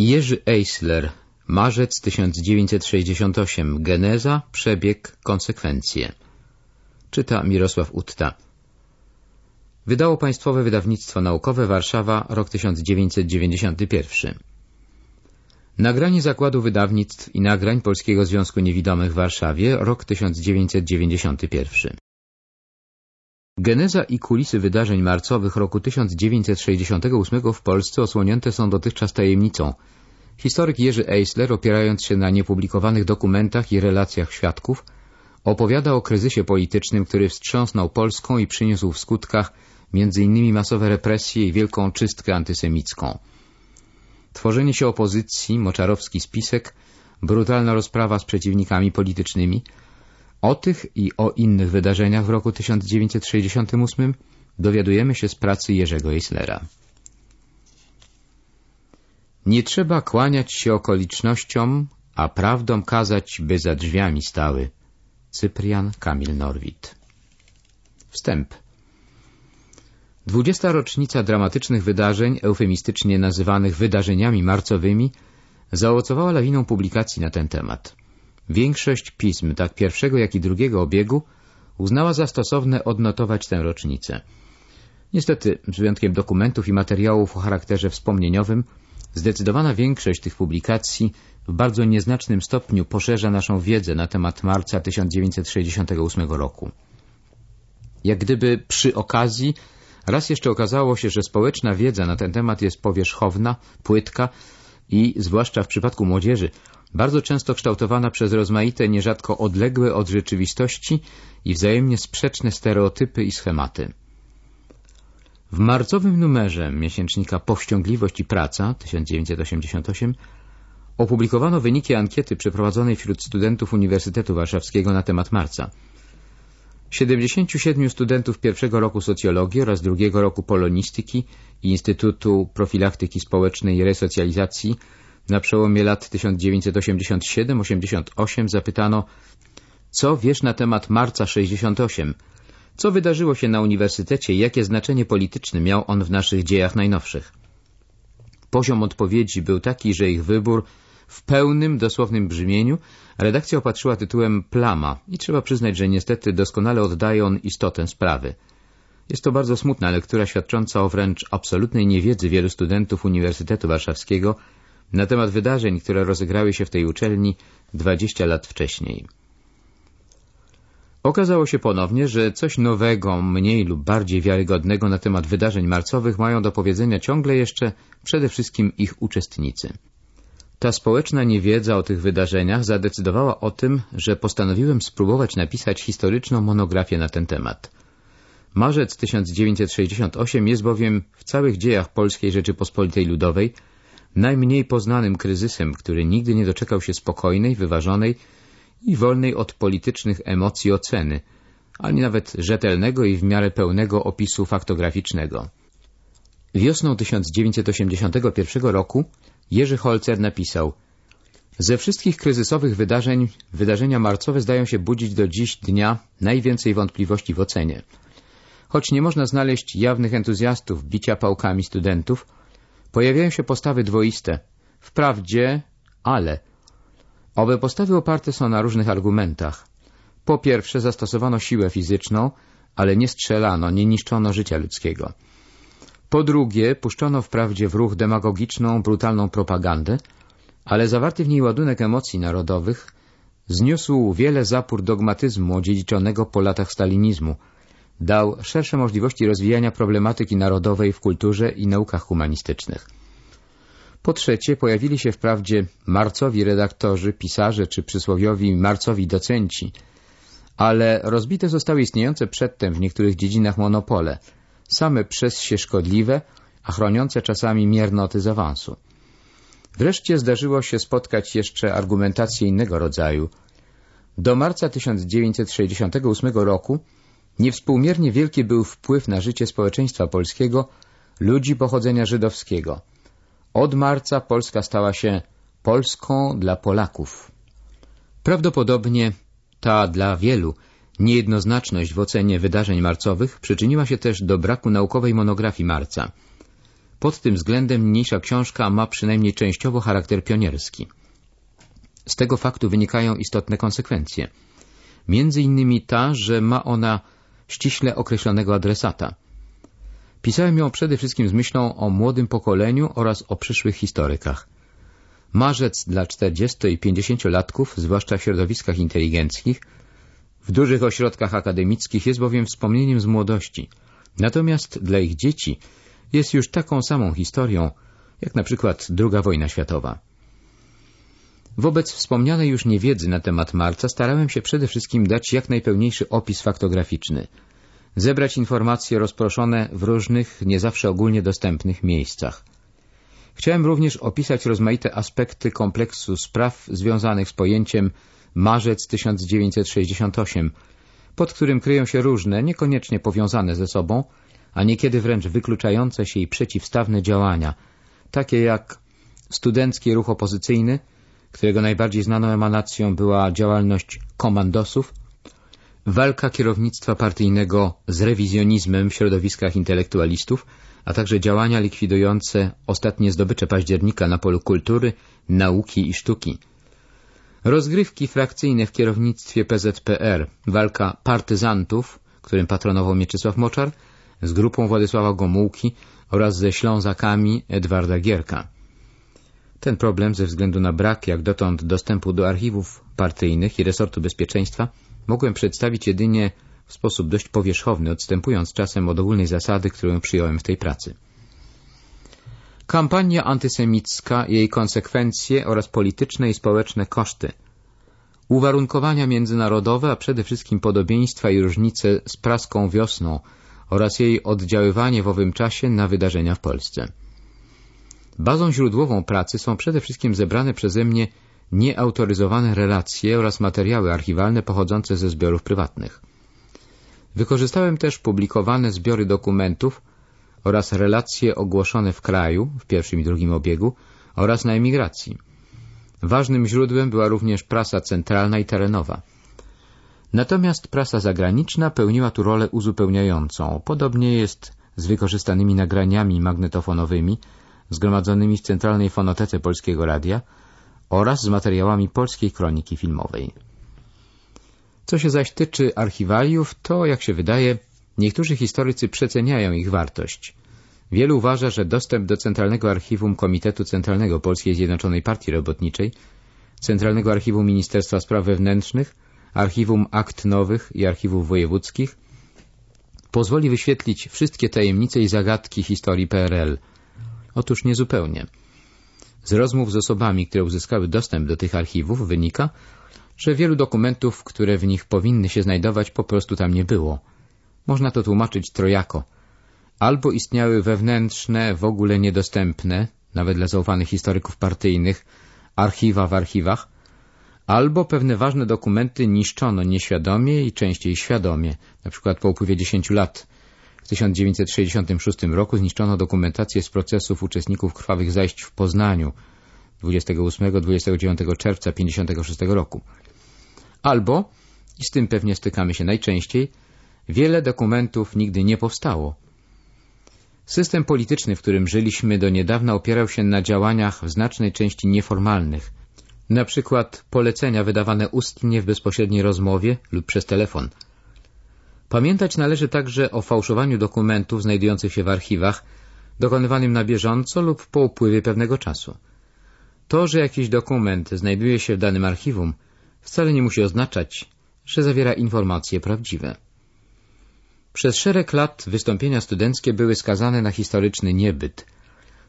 Jerzy Eisler, marzec 1968, geneza, przebieg, konsekwencje. Czyta Mirosław Utta. Wydało Państwowe Wydawnictwo Naukowe Warszawa, rok 1991. Nagranie Zakładu Wydawnictw i Nagrań Polskiego Związku Niewidomych w Warszawie, rok 1991. Geneza i kulisy wydarzeń marcowych roku 1968 w Polsce osłonięte są dotychczas tajemnicą. Historyk Jerzy Eisler, opierając się na niepublikowanych dokumentach i relacjach świadków, opowiada o kryzysie politycznym, który wstrząsnął Polską i przyniósł w skutkach m.in. masowe represje i wielką czystkę antysemicką. Tworzenie się opozycji, moczarowski spisek, brutalna rozprawa z przeciwnikami politycznymi – o tych i o innych wydarzeniach w roku 1968 dowiadujemy się z pracy Jerzego Eislera. Nie trzeba kłaniać się okolicznościom, a prawdom kazać, by za drzwiami stały. Cyprian Kamil Norwid Wstęp Dwudziesta rocznica dramatycznych wydarzeń, eufemistycznie nazywanych wydarzeniami marcowymi, zaowocowała lawiną publikacji na ten temat. Większość pism, tak pierwszego jak i drugiego obiegu, uznała za stosowne odnotować tę rocznicę. Niestety, z wyjątkiem dokumentów i materiałów o charakterze wspomnieniowym, zdecydowana większość tych publikacji w bardzo nieznacznym stopniu poszerza naszą wiedzę na temat marca 1968 roku. Jak gdyby przy okazji raz jeszcze okazało się, że społeczna wiedza na ten temat jest powierzchowna, płytka i, zwłaszcza w przypadku młodzieży, bardzo często kształtowana przez rozmaite, nierzadko odległe od rzeczywistości i wzajemnie sprzeczne stereotypy i schematy. W marcowym numerze miesięcznika Powściągliwość i Praca 1988 opublikowano wyniki ankiety przeprowadzonej wśród studentów Uniwersytetu Warszawskiego na temat marca. 77 studentów pierwszego roku socjologii oraz drugiego roku polonistyki i Instytutu Profilaktyki Społecznej i Resocjalizacji na przełomie lat 1987-88 zapytano, co wiesz na temat marca 68? Co wydarzyło się na uniwersytecie i jakie znaczenie polityczne miał on w naszych dziejach najnowszych? Poziom odpowiedzi był taki, że ich wybór w pełnym, dosłownym brzmieniu redakcja opatrzyła tytułem Plama i trzeba przyznać, że niestety doskonale oddaje on istotę sprawy. Jest to bardzo smutna lektura świadcząca o wręcz absolutnej niewiedzy wielu studentów Uniwersytetu Warszawskiego na temat wydarzeń, które rozegrały się w tej uczelni 20 lat wcześniej. Okazało się ponownie, że coś nowego, mniej lub bardziej wiarygodnego na temat wydarzeń marcowych mają do powiedzenia ciągle jeszcze przede wszystkim ich uczestnicy. Ta społeczna niewiedza o tych wydarzeniach zadecydowała o tym, że postanowiłem spróbować napisać historyczną monografię na ten temat. Marzec 1968 jest bowiem w całych dziejach Polskiej Rzeczypospolitej Ludowej najmniej poznanym kryzysem, który nigdy nie doczekał się spokojnej, wyważonej i wolnej od politycznych emocji oceny, ani nawet rzetelnego i w miarę pełnego opisu faktograficznego. Wiosną 1981 roku Jerzy Holzer napisał Ze wszystkich kryzysowych wydarzeń, wydarzenia marcowe zdają się budzić do dziś dnia najwięcej wątpliwości w ocenie. Choć nie można znaleźć jawnych entuzjastów bicia pałkami studentów, Pojawiają się postawy dwoiste. Wprawdzie, ale. Owe postawy oparte są na różnych argumentach. Po pierwsze zastosowano siłę fizyczną, ale nie strzelano, nie niszczono życia ludzkiego. Po drugie puszczono wprawdzie w ruch demagogiczną, brutalną propagandę, ale zawarty w niej ładunek emocji narodowych zniósł wiele zapór dogmatyzmu odziedziczonego po latach stalinizmu, dał szersze możliwości rozwijania problematyki narodowej w kulturze i naukach humanistycznych. Po trzecie, pojawili się wprawdzie marcowi redaktorzy, pisarze czy przysłowiowi marcowi docenci, ale rozbite zostały istniejące przedtem w niektórych dziedzinach monopole, same przez się szkodliwe, a chroniące czasami miernoty z awansu. Wreszcie zdarzyło się spotkać jeszcze argumentację innego rodzaju. Do marca 1968 roku Niewspółmiernie wielki był wpływ na życie społeczeństwa polskiego ludzi pochodzenia żydowskiego. Od marca Polska stała się Polską dla Polaków. Prawdopodobnie ta dla wielu niejednoznaczność w ocenie wydarzeń marcowych przyczyniła się też do braku naukowej monografii marca. Pod tym względem niniejsza książka ma przynajmniej częściowo charakter pionierski. Z tego faktu wynikają istotne konsekwencje. Między innymi ta, że ma ona ściśle określonego adresata. Pisałem ją przede wszystkim z myślą o młodym pokoleniu oraz o przyszłych historykach. Marzec dla 40 i 50-latków, zwłaszcza w środowiskach inteligenckich, w dużych ośrodkach akademickich jest bowiem wspomnieniem z młodości. Natomiast dla ich dzieci jest już taką samą historią, jak na przykład II wojna światowa. Wobec wspomnianej już niewiedzy na temat Marca starałem się przede wszystkim dać jak najpełniejszy opis faktograficzny, zebrać informacje rozproszone w różnych, nie zawsze ogólnie dostępnych miejscach. Chciałem również opisać rozmaite aspekty kompleksu spraw związanych z pojęciem marzec 1968, pod którym kryją się różne, niekoniecznie powiązane ze sobą, a niekiedy wręcz wykluczające się i przeciwstawne działania, takie jak studencki ruch opozycyjny, którego najbardziej znaną emanacją była działalność komandosów, walka kierownictwa partyjnego z rewizjonizmem w środowiskach intelektualistów, a także działania likwidujące ostatnie zdobycze października na polu kultury, nauki i sztuki. Rozgrywki frakcyjne w kierownictwie PZPR, walka partyzantów, którym patronował Mieczysław Moczar, z grupą Władysława Gomułki oraz ze Ślązakami Edwarda Gierka. Ten problem ze względu na brak jak dotąd dostępu do archiwów partyjnych i resortu bezpieczeństwa mogłem przedstawić jedynie w sposób dość powierzchowny, odstępując czasem od ogólnej zasady, którą przyjąłem w tej pracy. Kampania antysemicka, jej konsekwencje oraz polityczne i społeczne koszty. Uwarunkowania międzynarodowe, a przede wszystkim podobieństwa i różnice z praską wiosną oraz jej oddziaływanie w owym czasie na wydarzenia w Polsce. Bazą źródłową pracy są przede wszystkim zebrane przeze mnie nieautoryzowane relacje oraz materiały archiwalne pochodzące ze zbiorów prywatnych. Wykorzystałem też publikowane zbiory dokumentów oraz relacje ogłoszone w kraju, w pierwszym i drugim obiegu, oraz na emigracji. Ważnym źródłem była również prasa centralna i terenowa. Natomiast prasa zagraniczna pełniła tu rolę uzupełniającą. Podobnie jest z wykorzystanymi nagraniami magnetofonowymi zgromadzonymi w Centralnej Fonotece Polskiego Radia oraz z materiałami polskiej kroniki filmowej. Co się zaś tyczy archiwaliów, to, jak się wydaje, niektórzy historycy przeceniają ich wartość. Wielu uważa, że dostęp do Centralnego Archiwum Komitetu Centralnego Polskiej Zjednoczonej Partii Robotniczej, Centralnego Archiwum Ministerstwa Spraw Wewnętrznych, Archiwum Akt Nowych i Archiwów Wojewódzkich pozwoli wyświetlić wszystkie tajemnice i zagadki historii PRL. Otóż niezupełnie. Z rozmów z osobami, które uzyskały dostęp do tych archiwów wynika, że wielu dokumentów, które w nich powinny się znajdować, po prostu tam nie było. Można to tłumaczyć trojako. Albo istniały wewnętrzne, w ogóle niedostępne, nawet dla zaufanych historyków partyjnych, archiwa w archiwach, albo pewne ważne dokumenty niszczono nieświadomie i częściej świadomie, na przykład po upływie 10 lat. W 1966 roku zniszczono dokumentację z procesów uczestników krwawych zajść w Poznaniu 28-29 czerwca 1956 roku. Albo, i z tym pewnie stykamy się najczęściej, wiele dokumentów nigdy nie powstało. System polityczny, w którym żyliśmy do niedawna opierał się na działaniach w znacznej części nieformalnych, na przykład polecenia wydawane ustnie w bezpośredniej rozmowie lub przez telefon. Pamiętać należy także o fałszowaniu dokumentów znajdujących się w archiwach, dokonywanym na bieżąco lub po upływie pewnego czasu. To, że jakiś dokument znajduje się w danym archiwum, wcale nie musi oznaczać, że zawiera informacje prawdziwe. Przez szereg lat wystąpienia studenckie były skazane na historyczny niebyt.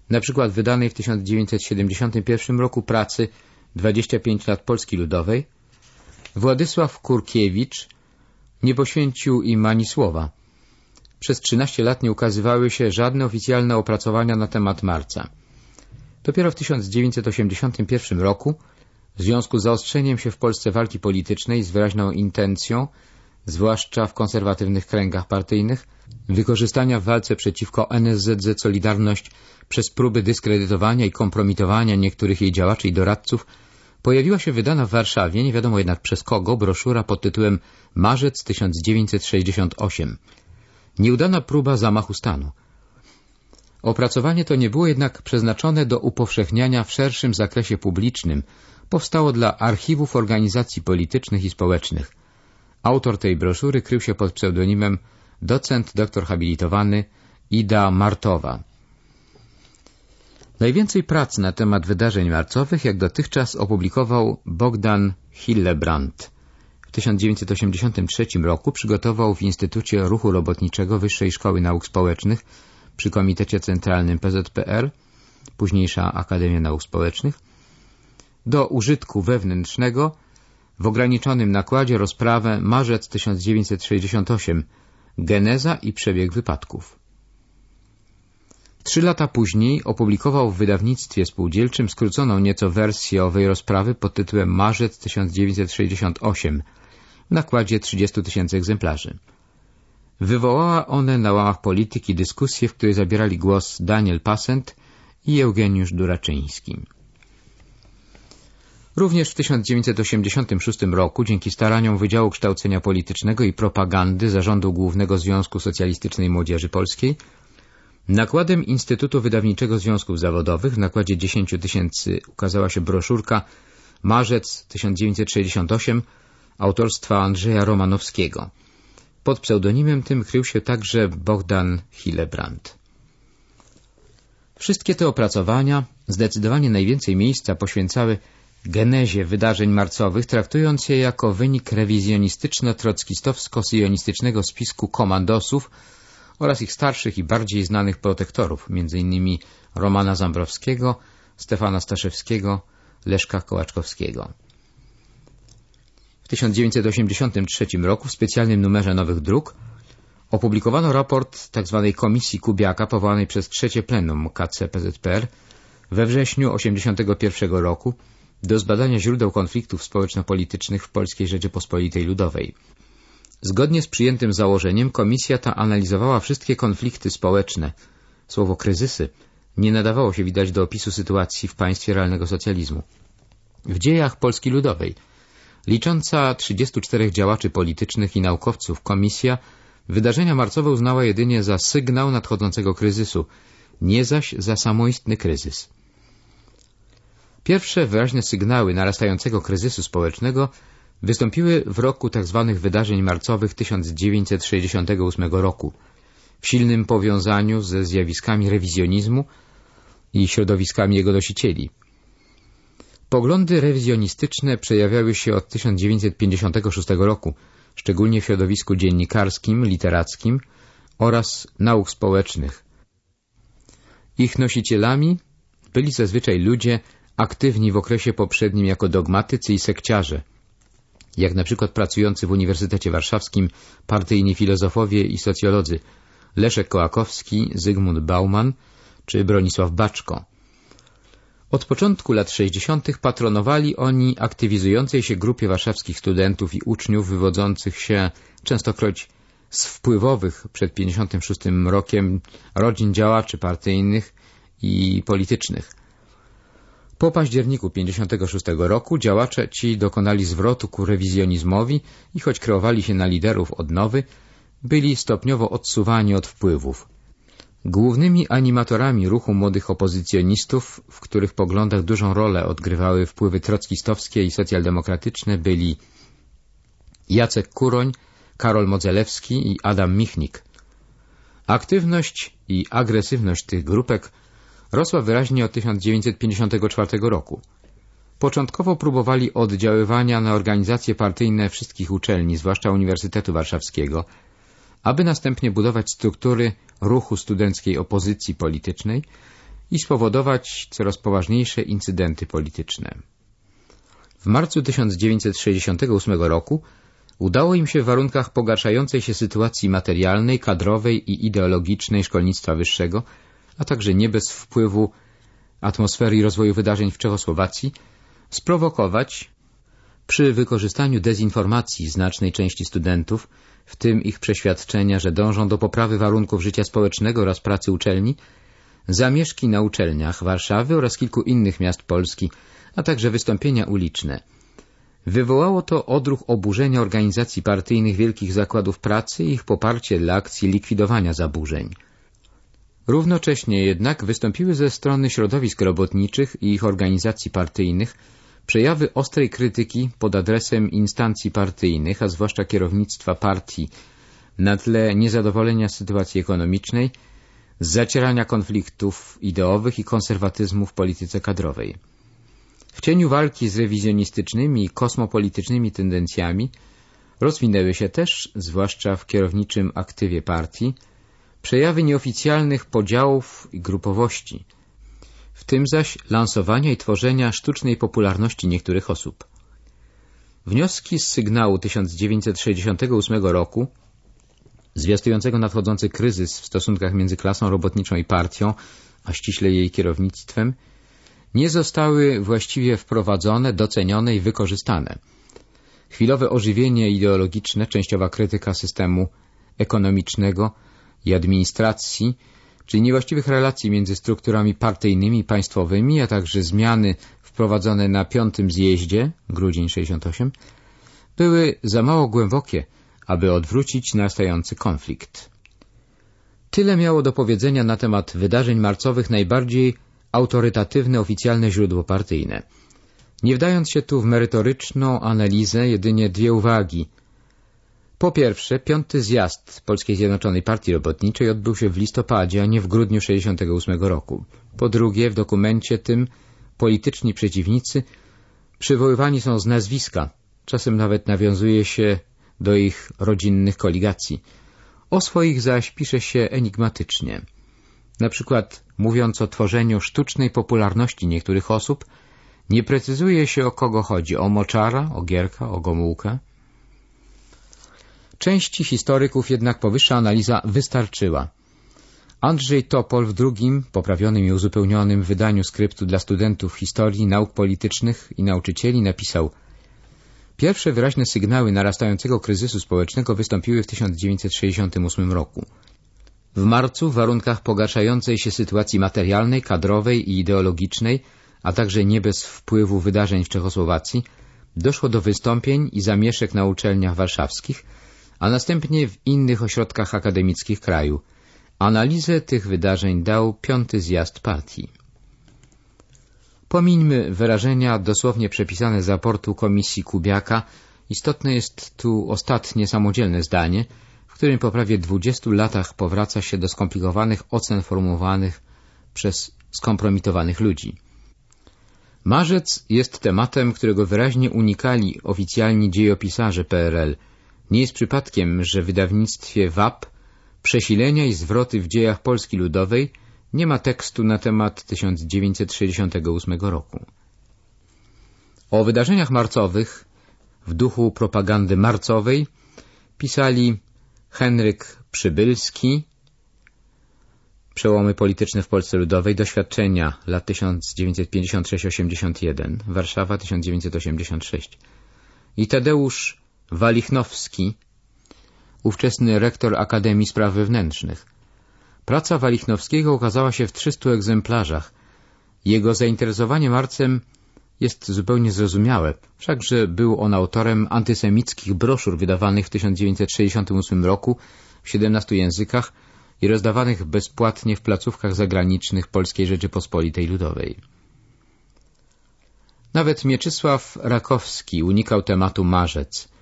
Na przykład wydanej w 1971 roku pracy 25 lat Polski Ludowej Władysław Kurkiewicz nie poświęcił im ani słowa. Przez 13 lat nie ukazywały się żadne oficjalne opracowania na temat marca. Dopiero w 1981 roku w związku z zaostrzeniem się w Polsce walki politycznej z wyraźną intencją, zwłaszcza w konserwatywnych kręgach partyjnych, wykorzystania w walce przeciwko NSZZ Solidarność przez próby dyskredytowania i kompromitowania niektórych jej działaczy i doradców, pojawiła się wydana w Warszawie, nie wiadomo jednak przez kogo, broszura pod tytułem Marzec 1968. Nieudana próba zamachu stanu. Opracowanie to nie było jednak przeznaczone do upowszechniania w szerszym zakresie publicznym. Powstało dla archiwów organizacji politycznych i społecznych. Autor tej broszury krył się pod pseudonimem docent doktor habilitowany Ida Martowa. Najwięcej prac na temat wydarzeń marcowych jak dotychczas opublikował Bogdan Hillebrand. W 1983 roku przygotował w Instytucie Ruchu Robotniczego Wyższej Szkoły Nauk Społecznych przy Komitecie Centralnym PZPR, późniejsza Akademia Nauk Społecznych, do użytku wewnętrznego w ograniczonym nakładzie rozprawę Marzec 1968 Geneza i przebieg wypadków. Trzy lata później opublikował w wydawnictwie spółdzielczym skróconą nieco wersję owej rozprawy pod tytułem Marzec 1968 w nakładzie 30 tysięcy egzemplarzy. Wywołała one na łamach polityki dyskusję, w której zabierali głos Daniel Passent i Eugeniusz Duraczyński. Również w 1986 roku, dzięki staraniom Wydziału Kształcenia Politycznego i Propagandy Zarządu Głównego Związku Socjalistycznej Młodzieży Polskiej, nakładem Instytutu Wydawniczego Związków Zawodowych w nakładzie 10 tysięcy ukazała się broszurka Marzec 1968 autorstwa Andrzeja Romanowskiego. Pod pseudonimem tym krył się także Bogdan Hillebrand. Wszystkie te opracowania zdecydowanie najwięcej miejsca poświęcały genezie wydarzeń marcowych, traktując je jako wynik rewizjonistyczno-trockistowsko-syjonistycznego spisku komandosów oraz ich starszych i bardziej znanych protektorów, m.in. Romana Zambrowskiego, Stefana Staszewskiego, Leszka Kołaczkowskiego. W 1983 roku w specjalnym numerze Nowych Dróg opublikowano raport tzw. Komisji Kubiaka powołanej przez trzecie plenum KCPZPR we wrześniu 1981 roku do zbadania źródeł konfliktów społeczno-politycznych w Polskiej Rzeczypospolitej Ludowej. Zgodnie z przyjętym założeniem komisja ta analizowała wszystkie konflikty społeczne. Słowo kryzysy nie nadawało się widać do opisu sytuacji w państwie realnego socjalizmu. W dziejach Polski Ludowej, licząca 34 działaczy politycznych i naukowców, komisja wydarzenia marcowe uznała jedynie za sygnał nadchodzącego kryzysu, nie zaś za samoistny kryzys. Pierwsze wyraźne sygnały narastającego kryzysu społecznego wystąpiły w roku tzw. Tak wydarzeń marcowych 1968 roku, w silnym powiązaniu ze zjawiskami rewizjonizmu i środowiskami jego nosicieli. Poglądy rewizjonistyczne przejawiały się od 1956 roku, szczególnie w środowisku dziennikarskim, literackim oraz nauk społecznych. Ich nosicielami byli zazwyczaj ludzie aktywni w okresie poprzednim jako dogmatycy i sekciarze, jak na przykład pracujący w Uniwersytecie Warszawskim partyjni filozofowie i socjolodzy Leszek Kołakowski, Zygmunt Bauman czy Bronisław Baczko. Od początku lat 60. patronowali oni aktywizującej się grupie warszawskich studentów i uczniów wywodzących się częstokroć z wpływowych przed 56 rokiem rodzin działaczy partyjnych i politycznych. Po październiku 56 roku działacze ci dokonali zwrotu ku rewizjonizmowi i choć kreowali się na liderów odnowy, byli stopniowo odsuwani od wpływów. Głównymi animatorami ruchu młodych opozycjonistów, w których poglądach dużą rolę odgrywały wpływy trockistowskie i socjaldemokratyczne, byli Jacek Kuroń, Karol Modzelewski i Adam Michnik. Aktywność i agresywność tych grupek rosła wyraźnie od 1954 roku. Początkowo próbowali oddziaływania na organizacje partyjne wszystkich uczelni, zwłaszcza Uniwersytetu Warszawskiego, aby następnie budować struktury ruchu studenckiej opozycji politycznej i spowodować coraz poważniejsze incydenty polityczne. W marcu 1968 roku udało im się w warunkach pogarszającej się sytuacji materialnej, kadrowej i ideologicznej szkolnictwa wyższego a także nie bez wpływu atmosfery i rozwoju wydarzeń w Czechosłowacji, sprowokować przy wykorzystaniu dezinformacji znacznej części studentów, w tym ich przeświadczenia, że dążą do poprawy warunków życia społecznego oraz pracy uczelni, zamieszki na uczelniach Warszawy oraz kilku innych miast Polski, a także wystąpienia uliczne. Wywołało to odruch oburzenia organizacji partyjnych wielkich zakładów pracy i ich poparcie dla akcji likwidowania zaburzeń. Równocześnie jednak wystąpiły ze strony środowisk robotniczych i ich organizacji partyjnych przejawy ostrej krytyki pod adresem instancji partyjnych, a zwłaszcza kierownictwa partii, na tle niezadowolenia sytuacji ekonomicznej, zacierania konfliktów ideowych i konserwatyzmu w polityce kadrowej. W cieniu walki z rewizjonistycznymi i kosmopolitycznymi tendencjami rozwinęły się też, zwłaszcza w kierowniczym aktywie partii, przejawy nieoficjalnych podziałów i grupowości, w tym zaś lansowania i tworzenia sztucznej popularności niektórych osób. Wnioski z sygnału 1968 roku, zwiastującego nadchodzący kryzys w stosunkach między klasą robotniczą i partią, a ściśle jej kierownictwem, nie zostały właściwie wprowadzone, docenione i wykorzystane. Chwilowe ożywienie ideologiczne, częściowa krytyka systemu ekonomicznego i administracji, czyli niewłaściwych relacji między strukturami partyjnymi i państwowymi, a także zmiany wprowadzone na piątym zjeździe, grudzień 68, były za mało głębokie, aby odwrócić nastający konflikt. Tyle miało do powiedzenia na temat wydarzeń marcowych najbardziej autorytatywne oficjalne źródło partyjne. Nie wdając się tu w merytoryczną analizę, jedynie dwie uwagi – po pierwsze, piąty zjazd Polskiej Zjednoczonej Partii Robotniczej odbył się w listopadzie, a nie w grudniu 1968 roku. Po drugie, w dokumencie tym polityczni przeciwnicy przywoływani są z nazwiska, czasem nawet nawiązuje się do ich rodzinnych koligacji. O swoich zaś pisze się enigmatycznie. Na przykład, mówiąc o tworzeniu sztucznej popularności niektórych osób, nie precyzuje się o kogo chodzi, o Moczara, o Gierka, o Gomułkę. Części historyków jednak powyższa analiza wystarczyła. Andrzej Topol w drugim, poprawionym i uzupełnionym wydaniu skryptu dla studentów historii, nauk politycznych i nauczycieli napisał Pierwsze wyraźne sygnały narastającego kryzysu społecznego wystąpiły w 1968 roku. W marcu w warunkach pogarszającej się sytuacji materialnej, kadrowej i ideologicznej, a także nie bez wpływu wydarzeń w Czechosłowacji, doszło do wystąpień i zamieszek na uczelniach warszawskich, a następnie w innych ośrodkach akademickich kraju. Analizę tych wydarzeń dał piąty zjazd partii. Pomińmy wyrażenia dosłownie przepisane z raportu Komisji Kubiaka. Istotne jest tu ostatnie samodzielne zdanie, w którym po prawie dwudziestu latach powraca się do skomplikowanych ocen formułowanych przez skompromitowanych ludzi. Marzec jest tematem, którego wyraźnie unikali oficjalni dziejopisarze PRL – nie jest przypadkiem, że w wydawnictwie WAP Przesilenia i zwroty w dziejach Polski Ludowej nie ma tekstu na temat 1968 roku. O wydarzeniach marcowych w duchu propagandy marcowej pisali Henryk Przybylski, Przełomy polityczne w Polsce Ludowej, doświadczenia lat 1956-81, Warszawa 1986 i Tadeusz Walichnowski, ówczesny rektor Akademii Spraw Wewnętrznych. Praca Walichnowskiego ukazała się w 300 egzemplarzach. Jego zainteresowanie marcem jest zupełnie zrozumiałe, wszakże był on autorem antysemickich broszur wydawanych w 1968 roku w 17 językach i rozdawanych bezpłatnie w placówkach zagranicznych Polskiej Rzeczypospolitej Ludowej. Nawet Mieczysław Rakowski unikał tematu marzec –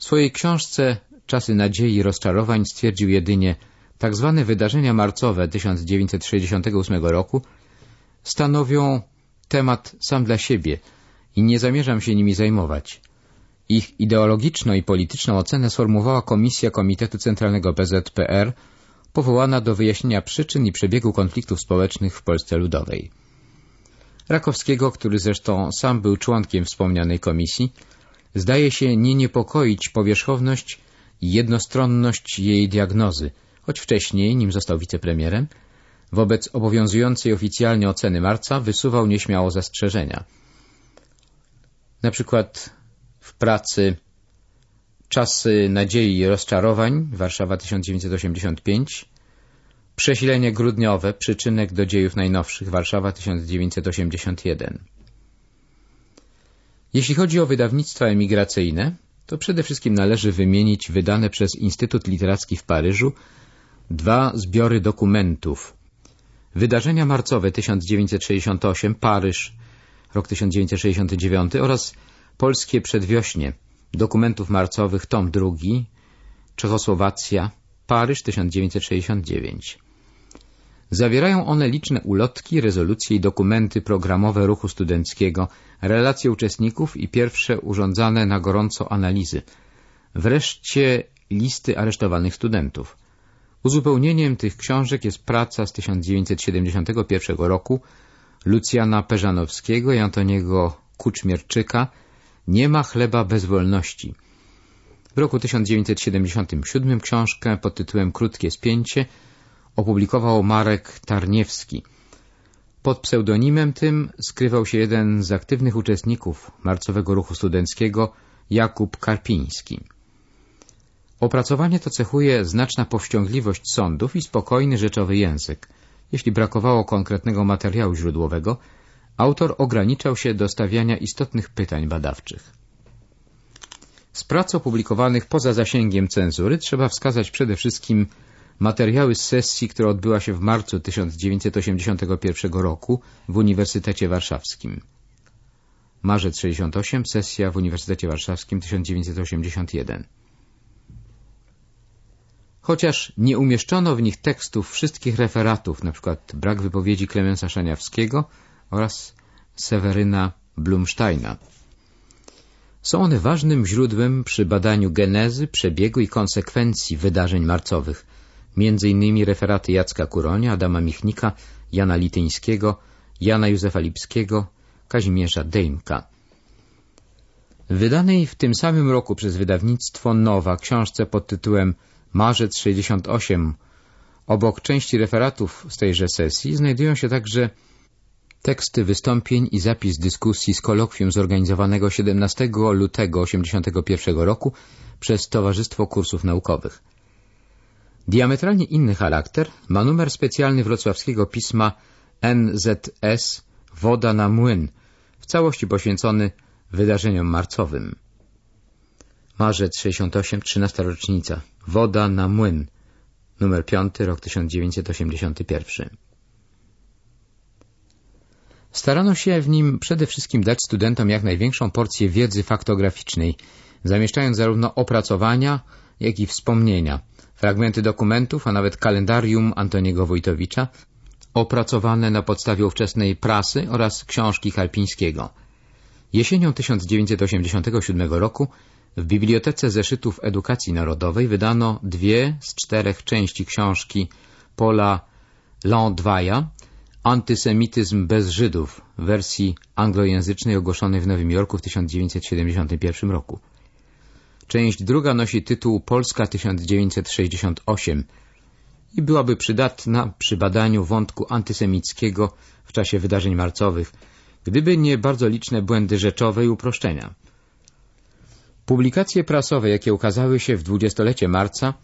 w swojej książce Czasy nadziei i rozczarowań stwierdził jedynie tak zwane wydarzenia marcowe 1968 roku stanowią temat sam dla siebie i nie zamierzam się nimi zajmować. Ich ideologiczną i polityczną ocenę sformułowała Komisja Komitetu Centralnego PZPR powołana do wyjaśnienia przyczyn i przebiegu konfliktów społecznych w Polsce Ludowej. Rakowskiego, który zresztą sam był członkiem wspomnianej komisji, zdaje się nie niepokoić powierzchowność i jednostronność jej diagnozy, choć wcześniej, nim został wicepremierem, wobec obowiązującej oficjalnie oceny marca wysuwał nieśmiało zastrzeżenia. Na przykład w pracy Czasy nadziei i rozczarowań, Warszawa 1985, Przesilenie grudniowe, przyczynek do dziejów najnowszych, Warszawa 1981. Jeśli chodzi o wydawnictwa emigracyjne, to przede wszystkim należy wymienić wydane przez Instytut Literacki w Paryżu dwa zbiory dokumentów Wydarzenia marcowe 1968, Paryż, rok 1969 oraz Polskie Przedwiośnie, dokumentów marcowych, tom drugi, Czechosłowacja, Paryż 1969. Zawierają one liczne ulotki, rezolucje i dokumenty programowe ruchu studenckiego, relacje uczestników i pierwsze urządzane na gorąco analizy. Wreszcie listy aresztowanych studentów. Uzupełnieniem tych książek jest praca z 1971 roku Lucjana Peżanowskiego i Antoniego Kuczmierczyka Nie ma chleba bez wolności. W roku 1977 książkę pod tytułem Krótkie spięcie opublikował Marek Tarniewski. Pod pseudonimem tym skrywał się jeden z aktywnych uczestników marcowego ruchu studenckiego, Jakub Karpiński. Opracowanie to cechuje znaczna powściągliwość sądów i spokojny rzeczowy język. Jeśli brakowało konkretnego materiału źródłowego, autor ograniczał się do stawiania istotnych pytań badawczych. Z prac opublikowanych poza zasięgiem cenzury trzeba wskazać przede wszystkim materiały z sesji, która odbyła się w marcu 1981 roku w Uniwersytecie Warszawskim. Marzec 68, sesja w Uniwersytecie Warszawskim 1981. Chociaż nie umieszczono w nich tekstów wszystkich referatów, np. brak wypowiedzi Klemensa Szaniawskiego oraz Seweryna Blumsteina. Są one ważnym źródłem przy badaniu genezy, przebiegu i konsekwencji wydarzeń marcowych, innymi referaty Jacka Kuronia, Adama Michnika, Jana Lityńskiego, Jana Józefa Lipskiego, Kazimierza Dejmka. W wydanej w tym samym roku przez wydawnictwo Nowa książce pod tytułem Marzec 68 obok części referatów z tejże sesji znajdują się także teksty wystąpień i zapis dyskusji z kolokwium zorganizowanego 17 lutego 1981 roku przez Towarzystwo Kursów Naukowych. Diametralnie inny charakter ma numer specjalny wrocławskiego pisma NZS Woda na młyn, w całości poświęcony wydarzeniom marcowym. Marzec 68, 13 rocznica. Woda na młyn. Numer 5, rok 1981. Starano się w nim przede wszystkim dać studentom jak największą porcję wiedzy faktograficznej, zamieszczając zarówno opracowania, jak i wspomnienia, fragmenty dokumentów, a nawet kalendarium Antoniego Wojtowicza, opracowane na podstawie ówczesnej prasy oraz książki Karpińskiego. Jesienią 1987 roku w Bibliotece Zeszytów Edukacji Narodowej wydano dwie z czterech części książki Paula Landweja Antysemityzm bez Żydów w wersji anglojęzycznej ogłoszonej w Nowym Jorku w 1971 roku. Część druga nosi tytuł Polska 1968 i byłaby przydatna przy badaniu wątku antysemickiego w czasie wydarzeń marcowych, gdyby nie bardzo liczne błędy rzeczowe i uproszczenia. Publikacje prasowe, jakie ukazały się w dwudziestolecie marca,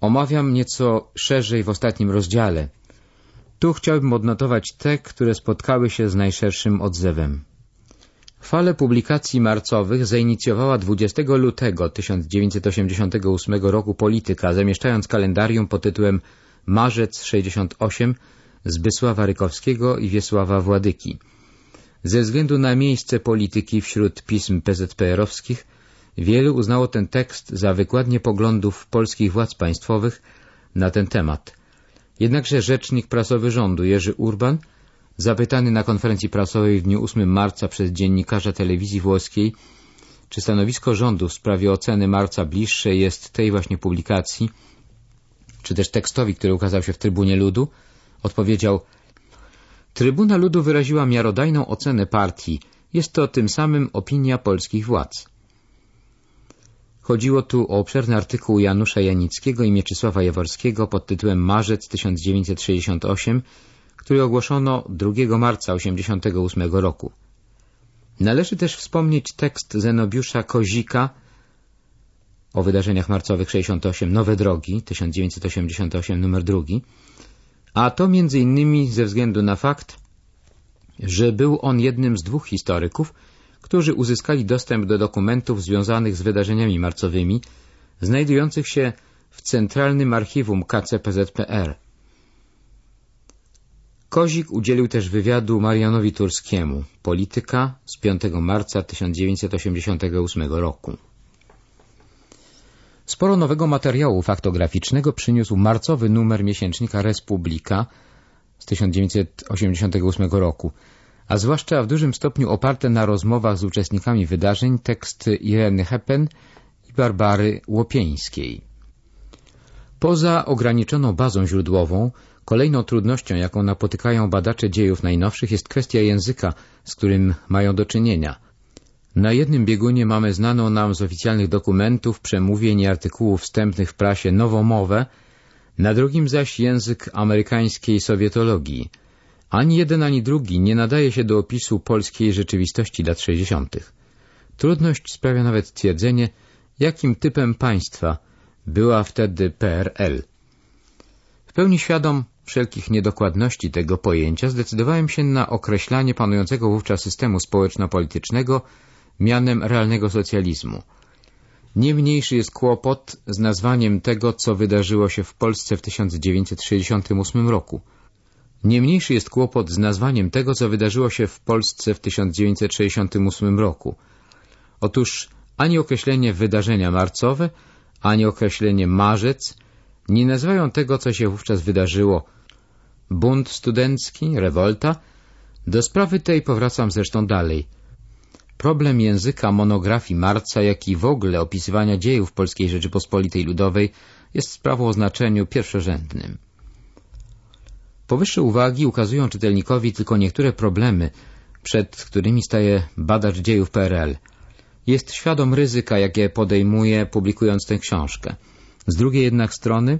omawiam nieco szerzej w ostatnim rozdziale. Tu chciałbym odnotować te, które spotkały się z najszerszym odzewem. Falę publikacji marcowych zainicjowała 20 lutego 1988 roku polityka, zamieszczając kalendarium pod tytułem Marzec 68 Zbysława Rykowskiego i Wiesława Władyki. Ze względu na miejsce polityki wśród pism PZPR-owskich Wielu uznało ten tekst za wykładnię poglądów polskich władz państwowych na ten temat. Jednakże rzecznik prasowy rządu Jerzy Urban, zapytany na konferencji prasowej w dniu 8 marca przez dziennikarza telewizji włoskiej, czy stanowisko rządu w sprawie oceny marca bliższe jest tej właśnie publikacji, czy też tekstowi, który ukazał się w Trybunie Ludu, odpowiedział Trybuna Ludu wyraziła miarodajną ocenę partii. Jest to tym samym opinia polskich władz. Chodziło tu o obszerny artykuł Janusza Janickiego i Mieczysława Jaworskiego pod tytułem Marzec 1968, który ogłoszono 2 marca 1988 roku. Należy też wspomnieć tekst Zenobiusza Kozika o wydarzeniach marcowych 68 Nowe Drogi 1988 numer drugi, a to między innymi ze względu na fakt, że był on jednym z dwóch historyków, którzy uzyskali dostęp do dokumentów związanych z wydarzeniami marcowymi, znajdujących się w Centralnym Archiwum KCPZPR. Kozik udzielił też wywiadu Marianowi Turskiemu, polityka z 5 marca 1988 roku. Sporo nowego materiału faktograficznego przyniósł marcowy numer miesięcznika Republika z 1988 roku, a zwłaszcza w dużym stopniu oparte na rozmowach z uczestnikami wydarzeń teksty Ireny Heppen i Barbary Łopieńskiej. Poza ograniczoną bazą źródłową, kolejną trudnością, jaką napotykają badacze dziejów najnowszych jest kwestia języka, z którym mają do czynienia – na jednym biegunie mamy znaną nam z oficjalnych dokumentów, przemówień i artykułów wstępnych w prasie nowomowę, na drugim zaś język amerykańskiej sowietologii. Ani jeden, ani drugi nie nadaje się do opisu polskiej rzeczywistości lat 60. Trudność sprawia nawet twierdzenie, jakim typem państwa była wtedy PRL. W pełni świadom wszelkich niedokładności tego pojęcia zdecydowałem się na określanie panującego wówczas systemu społeczno-politycznego mianem realnego socjalizmu. Nie mniejszy jest kłopot z nazwaniem tego, co wydarzyło się w Polsce w 1968 roku. Nie mniejszy jest kłopot z nazwaniem tego, co wydarzyło się w Polsce w 1968 roku. Otóż ani określenie wydarzenia marcowe, ani określenie marzec nie nazywają tego, co się wówczas wydarzyło. Bunt studencki, rewolta. Do sprawy tej powracam zresztą dalej – Problem języka monografii Marca, jak i w ogóle opisywania dziejów Polskiej Rzeczypospolitej Ludowej jest sprawą o znaczeniu pierwszorzędnym. Powyższe uwagi ukazują czytelnikowi tylko niektóre problemy, przed którymi staje badacz dziejów PRL. Jest świadom ryzyka, jakie podejmuje, publikując tę książkę. Z drugiej jednak strony,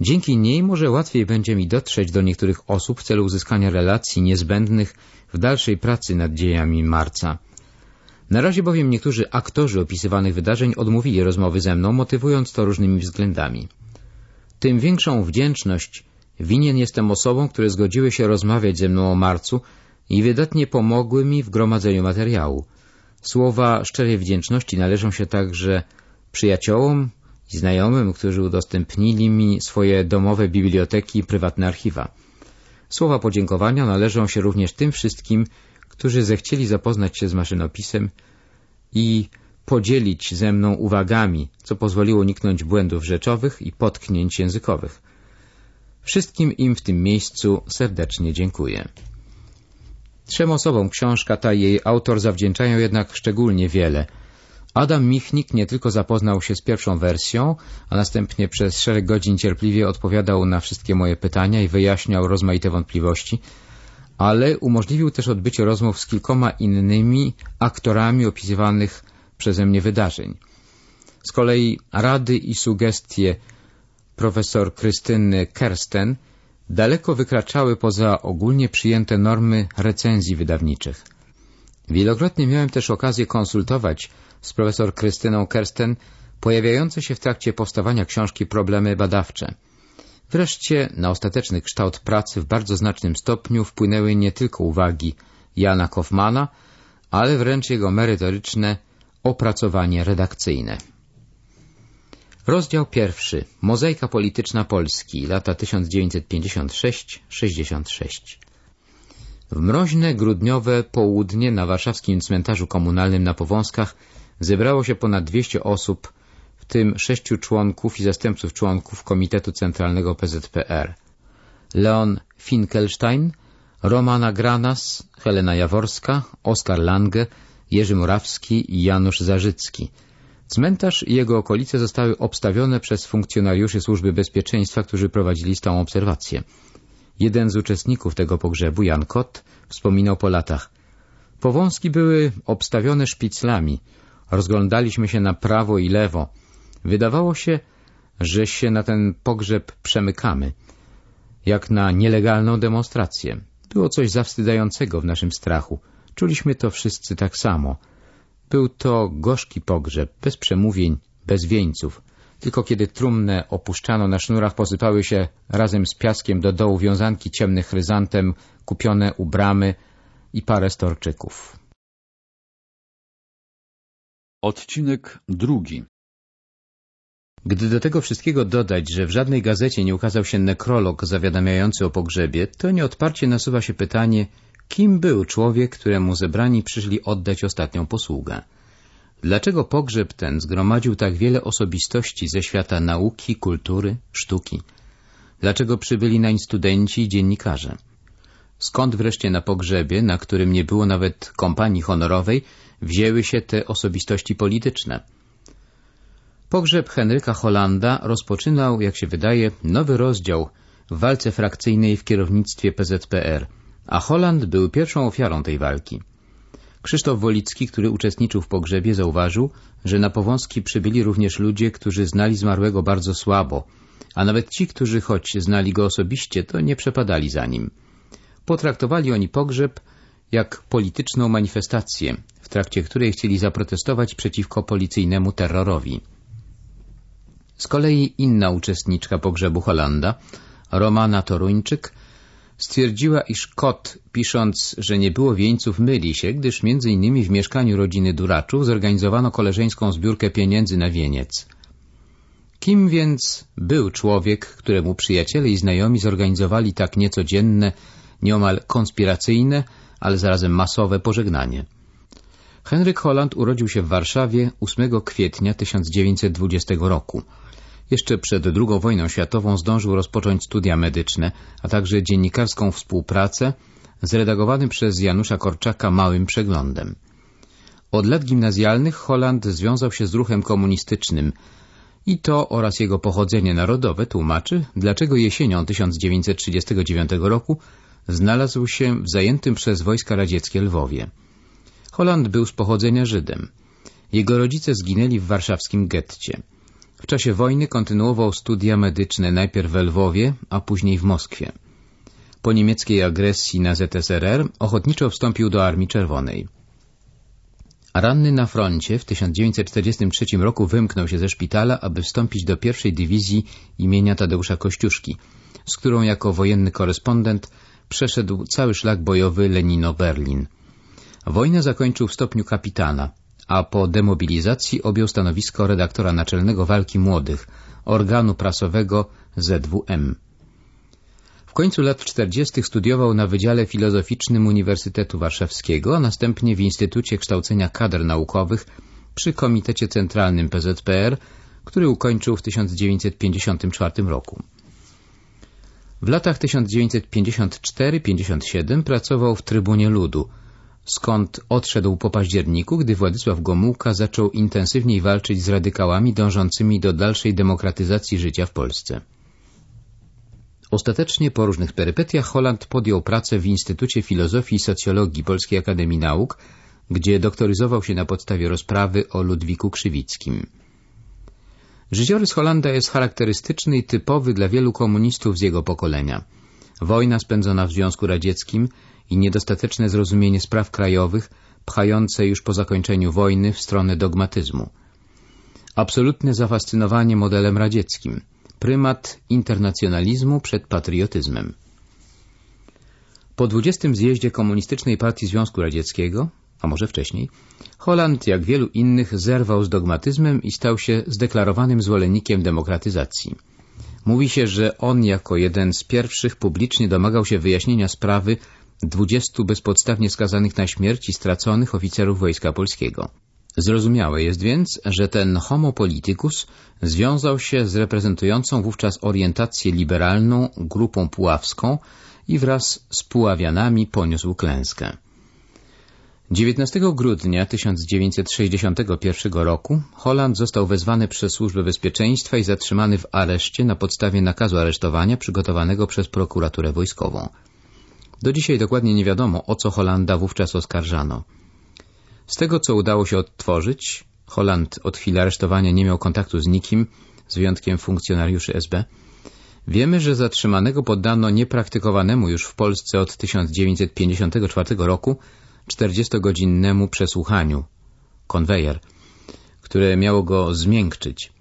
dzięki niej może łatwiej będzie mi dotrzeć do niektórych osób w celu uzyskania relacji niezbędnych w dalszej pracy nad dziejami Marca. Na razie bowiem niektórzy aktorzy opisywanych wydarzeń odmówili rozmowy ze mną, motywując to różnymi względami. Tym większą wdzięczność winien jestem osobom, które zgodziły się rozmawiać ze mną o marcu i wydatnie pomogły mi w gromadzeniu materiału. Słowa szczerej wdzięczności należą się także przyjaciołom znajomym, którzy udostępnili mi swoje domowe biblioteki i prywatne archiwa. Słowa podziękowania należą się również tym wszystkim, którzy zechcieli zapoznać się z maszynopisem i podzielić ze mną uwagami, co pozwoliło uniknąć błędów rzeczowych i potknięć językowych. Wszystkim im w tym miejscu serdecznie dziękuję. Trzem osobom książka ta i jej autor zawdzięczają jednak szczególnie wiele. Adam Michnik nie tylko zapoznał się z pierwszą wersją, a następnie przez szereg godzin cierpliwie odpowiadał na wszystkie moje pytania i wyjaśniał rozmaite wątpliwości, ale umożliwił też odbycie rozmów z kilkoma innymi aktorami opisywanych przeze mnie wydarzeń. Z kolei rady i sugestie profesor Krystyny Kersten daleko wykraczały poza ogólnie przyjęte normy recenzji wydawniczych. Wielokrotnie miałem też okazję konsultować z profesor Krystyną Kersten pojawiające się w trakcie powstawania książki problemy badawcze – Wreszcie na ostateczny kształt pracy w bardzo znacznym stopniu wpłynęły nie tylko uwagi Jana Kaufmana, ale wręcz jego merytoryczne opracowanie redakcyjne. Rozdział pierwszy. Mozaika polityczna Polski, lata 1956-66. W mroźne, grudniowe południe na warszawskim cmentarzu komunalnym na Powązkach zebrało się ponad 200 osób tym sześciu członków i zastępców członków Komitetu Centralnego PZPR. Leon Finkelstein, Romana Granas, Helena Jaworska, Oskar Lange, Jerzy Morawski i Janusz Zarzycki. Cmentarz i jego okolice zostały obstawione przez funkcjonariuszy Służby Bezpieczeństwa, którzy prowadzili stałą obserwację. Jeden z uczestników tego pogrzebu, Jan Kot, wspominał po latach. Powązki były obstawione szpiclami. Rozglądaliśmy się na prawo i lewo. Wydawało się, że się na ten pogrzeb przemykamy, jak na nielegalną demonstrację. Było coś zawstydzającego w naszym strachu. Czuliśmy to wszyscy tak samo. Był to gorzki pogrzeb, bez przemówień, bez wieńców. Tylko kiedy trumnę opuszczano na sznurach, posypały się razem z piaskiem do dołu wiązanki ciemnych chryzantem, kupione u bramy i parę storczyków. Odcinek drugi Gdy do tego wszystkiego dodać, że w żadnej gazecie nie ukazał się nekrolog zawiadamiający o pogrzebie, to nieodparcie nasuwa się pytanie, kim był człowiek, któremu zebrani przyszli oddać ostatnią posługę. Dlaczego pogrzeb ten zgromadził tak wiele osobistości ze świata nauki, kultury, sztuki? Dlaczego przybyli nań studenci i dziennikarze? Skąd wreszcie na pogrzebie, na którym nie było nawet kompanii honorowej, wzięły się te osobistości polityczne? Pogrzeb Henryka Hollanda rozpoczynał, jak się wydaje, nowy rozdział w walce frakcyjnej w kierownictwie PZPR, a Holland był pierwszą ofiarą tej walki. Krzysztof Wolicki, który uczestniczył w pogrzebie, zauważył, że na Powązki przybyli również ludzie, którzy znali zmarłego bardzo słabo, a nawet ci, którzy choć znali go osobiście, to nie przepadali za nim. Potraktowali oni pogrzeb jak polityczną manifestację, w trakcie której chcieli zaprotestować przeciwko policyjnemu terrorowi. Z kolei inna uczestniczka pogrzebu Holanda, Romana Toruńczyk, stwierdziła, iż kot, pisząc, że nie było wieńców, myli się, gdyż między innymi w mieszkaniu rodziny Duraczów zorganizowano koleżeńską zbiórkę pieniędzy na wieniec. Kim więc był człowiek, któremu przyjaciele i znajomi zorganizowali tak niecodzienne, nieomal konspiracyjne, ale zarazem masowe pożegnanie? Henryk Holland urodził się w Warszawie 8 kwietnia 1920 roku. Jeszcze przed II wojną światową zdążył rozpocząć studia medyczne, a także dziennikarską współpracę z redagowanym przez Janusza Korczaka Małym Przeglądem. Od lat gimnazjalnych Holland związał się z ruchem komunistycznym i to oraz jego pochodzenie narodowe tłumaczy, dlaczego jesienią 1939 roku znalazł się w zajętym przez wojska radzieckie Lwowie. Holland był z pochodzenia Żydem. Jego rodzice zginęli w warszawskim getcie. W czasie wojny kontynuował studia medyczne najpierw w Lwowie, a później w Moskwie. Po niemieckiej agresji na ZSRR ochotniczo wstąpił do Armii Czerwonej. Ranny na froncie w 1943 roku wymknął się ze szpitala, aby wstąpić do pierwszej dywizji imienia Tadeusza Kościuszki, z którą jako wojenny korespondent przeszedł cały szlak bojowy Lenino-Berlin. Wojnę zakończył w stopniu kapitana, a po demobilizacji objął stanowisko redaktora naczelnego Walki Młodych, organu prasowego ZWM. W końcu lat 40. studiował na Wydziale Filozoficznym Uniwersytetu Warszawskiego, a następnie w Instytucie Kształcenia Kadr Naukowych przy Komitecie Centralnym PZPR, który ukończył w 1954 roku. W latach 1954-57 pracował w Trybunie Ludu, skąd odszedł po październiku, gdy Władysław Gomułka zaczął intensywniej walczyć z radykałami dążącymi do dalszej demokratyzacji życia w Polsce. Ostatecznie po różnych perypetiach Holland podjął pracę w Instytucie Filozofii i Socjologii Polskiej Akademii Nauk, gdzie doktoryzował się na podstawie rozprawy o Ludwiku Krzywickim. Życiorys Holanda jest charakterystyczny i typowy dla wielu komunistów z jego pokolenia. Wojna spędzona w Związku Radzieckim i niedostateczne zrozumienie spraw krajowych pchające już po zakończeniu wojny w stronę dogmatyzmu. Absolutne zafascynowanie modelem radzieckim, prymat internacjonalizmu przed patriotyzmem. Po 20. zjeździe Komunistycznej Partii Związku Radzieckiego, a może wcześniej, Holland, jak wielu innych, zerwał z dogmatyzmem i stał się zdeklarowanym zwolennikiem demokratyzacji. Mówi się, że on jako jeden z pierwszych publicznie domagał się wyjaśnienia sprawy dwudziestu bezpodstawnie skazanych na śmierć i straconych oficerów Wojska Polskiego. Zrozumiałe jest więc, że ten homo politicus związał się z reprezentującą wówczas orientację liberalną grupą puławską i wraz z puławianami poniósł klęskę. 19 grudnia 1961 roku Holland został wezwany przez Służbę Bezpieczeństwa i zatrzymany w areszcie na podstawie nakazu aresztowania przygotowanego przez prokuraturę wojskową. Do dzisiaj dokładnie nie wiadomo, o co Holanda wówczas oskarżano. Z tego, co udało się odtworzyć, Holland od chwili aresztowania nie miał kontaktu z nikim, z wyjątkiem funkcjonariuszy SB, wiemy, że zatrzymanego poddano niepraktykowanemu już w Polsce od 1954 roku 40-godzinnemu przesłuchaniu, konwejer, które miało go zmiękczyć.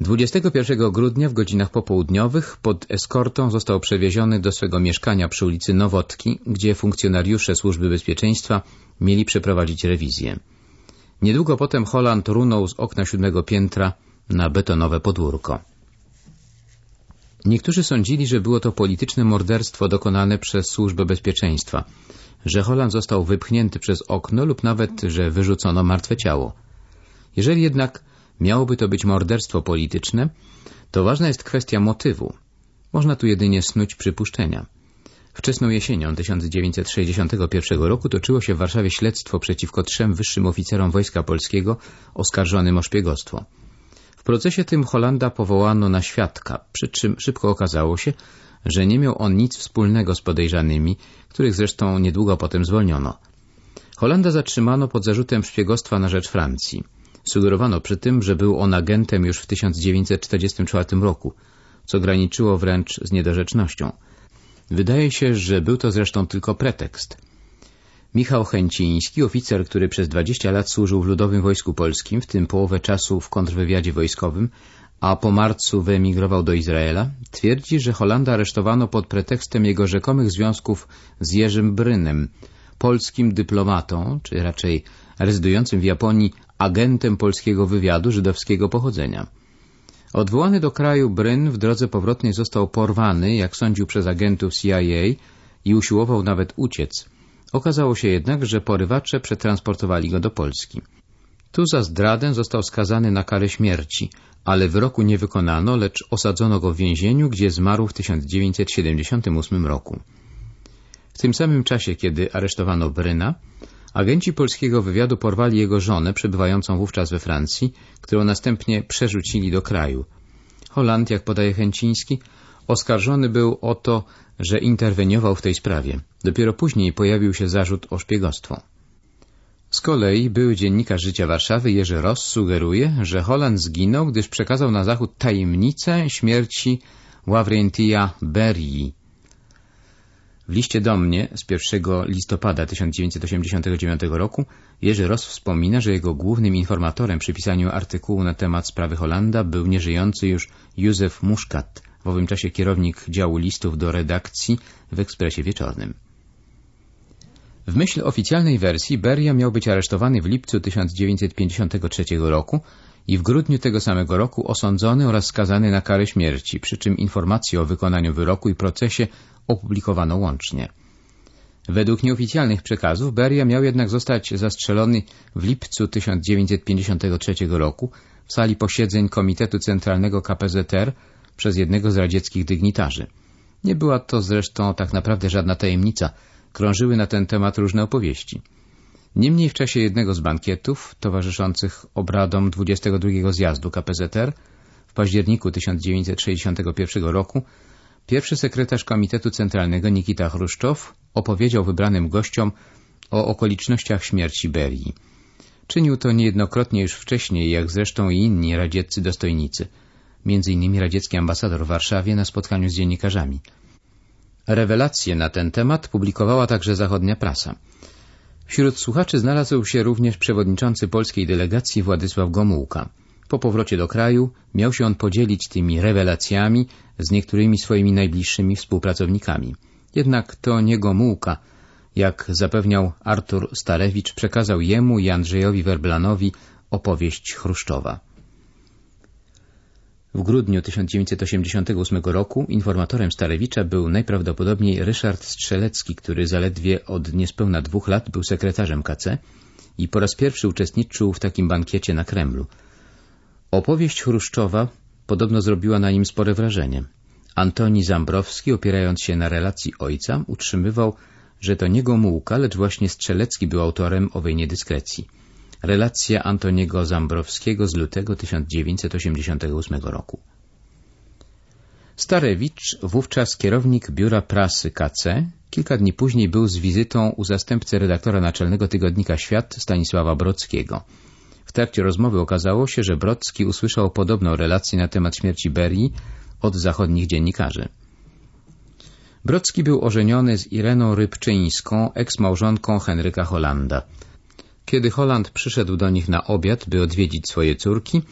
21 grudnia w godzinach popołudniowych pod eskortą został przewieziony do swego mieszkania przy ulicy Nowotki, gdzie funkcjonariusze Służby Bezpieczeństwa mieli przeprowadzić rewizję. Niedługo potem Holland runął z okna siódmego piętra na betonowe podwórko. Niektórzy sądzili, że było to polityczne morderstwo dokonane przez Służbę Bezpieczeństwa, że Holland został wypchnięty przez okno lub nawet, że wyrzucono martwe ciało. Jeżeli jednak miałoby to być morderstwo polityczne, to ważna jest kwestia motywu. Można tu jedynie snuć przypuszczenia. Wczesną jesienią 1961 roku toczyło się w Warszawie śledztwo przeciwko trzem wyższym oficerom Wojska Polskiego oskarżonym o szpiegostwo. W procesie tym Holanda powołano na świadka, przy czym szybko okazało się, że nie miał on nic wspólnego z podejrzanymi, których zresztą niedługo potem zwolniono. Holanda zatrzymano pod zarzutem szpiegostwa na rzecz Francji. Sugerowano przy tym, że był on agentem już w 1944 roku, co graniczyło wręcz z niedorzecznością. Wydaje się, że był to zresztą tylko pretekst. Michał Chęciński, oficer, który przez 20 lat służył w Ludowym Wojsku Polskim, w tym połowę czasu w kontrwywiadzie wojskowym, a po marcu wyemigrował do Izraela, twierdzi, że Holanda aresztowano pod pretekstem jego rzekomych związków z Jerzym Brynem, polskim dyplomatą, czy raczej rezydującym w Japonii agentem polskiego wywiadu żydowskiego pochodzenia. Odwołany do kraju Bryn w drodze powrotnej został porwany, jak sądził przez agentów CIA i usiłował nawet uciec. Okazało się jednak, że porywacze przetransportowali go do Polski. Tu za zdradę został skazany na karę śmierci, ale wyroku nie wykonano, lecz osadzono go w więzieniu, gdzie zmarł w 1978 roku. W tym samym czasie, kiedy aresztowano Bryna, agenci polskiego wywiadu porwali jego żonę, przebywającą wówczas we Francji, którą następnie przerzucili do kraju. Holand, jak podaje Chęciński, oskarżony był o to, że interweniował w tej sprawie. Dopiero później pojawił się zarzut o szpiegostwo. Z kolei były dziennikarz Życia Warszawy Jerzy Ross sugeruje, że Holland zginął, gdyż przekazał na zachód tajemnicę śmierci Ławrentia Berii. W liście do mnie z 1 listopada 1989 roku Jerzy Ross wspomina, że jego głównym informatorem przy pisaniu artykułu na temat sprawy Holanda był nieżyjący już Józef Muszkat, w owym czasie kierownik działu listów do redakcji w Ekspresie Wieczornym. W myśl oficjalnej wersji Beria miał być aresztowany w lipcu 1953 roku i w grudniu tego samego roku osądzony oraz skazany na karę śmierci, przy czym informacje o wykonaniu wyroku i procesie opublikowano łącznie. Według nieoficjalnych przekazów Beria miał jednak zostać zastrzelony w lipcu 1953 roku w sali posiedzeń Komitetu Centralnego KPZR przez jednego z radzieckich dygnitarzy. Nie była to zresztą tak naprawdę żadna tajemnica – krążyły na ten temat różne opowieści. Niemniej w czasie jednego z bankietów towarzyszących obradom 22 zjazdu KPZR w październiku 1961 roku pierwszy sekretarz Komitetu Centralnego Nikita Chruszczow opowiedział wybranym gościom o okolicznościach śmierci Berii. Czynił to niejednokrotnie już wcześniej, jak zresztą i inni radzieccy dostojnicy, innymi radziecki ambasador w Warszawie na spotkaniu z dziennikarzami. Rewelacje na ten temat publikowała także zachodnia prasa. Wśród słuchaczy znalazł się również przewodniczący polskiej delegacji Władysław Gomułka. Po powrocie do kraju miał się on podzielić tymi rewelacjami z niektórymi swoimi najbliższymi współpracownikami. Jednak to nie Gomułka, jak zapewniał Artur Starewicz, przekazał jemu i Andrzejowi Werblanowi opowieść Chruszczowa. W grudniu 1988 roku informatorem Starewicza był najprawdopodobniej Ryszard Strzelecki, który zaledwie od niespełna dwóch lat był sekretarzem KC i po raz pierwszy uczestniczył w takim bankiecie na Kremlu. Opowieść Chruszczowa podobno zrobiła na nim spore wrażenie. Antoni Zambrowski, opierając się na relacji ojca, utrzymywał, że to nie Gomułka, lecz właśnie Strzelecki był autorem owej niedyskrecji. Relacja Antoniego Zambrowskiego z lutego 1988 roku. Starewicz, wówczas kierownik biura prasy KC, kilka dni później był z wizytą u zastępcy redaktora naczelnego tygodnika Świat Stanisława Brockiego. W trakcie rozmowy okazało się, że Brocki usłyszał podobną relację na temat śmierci Berii od zachodnich dziennikarzy. Brocki był ożeniony z Ireną Rybczyńską, eksmałżonką Henryka Holanda. Kiedy Holland przyszedł do nich na obiad, by odwiedzić swoje córki,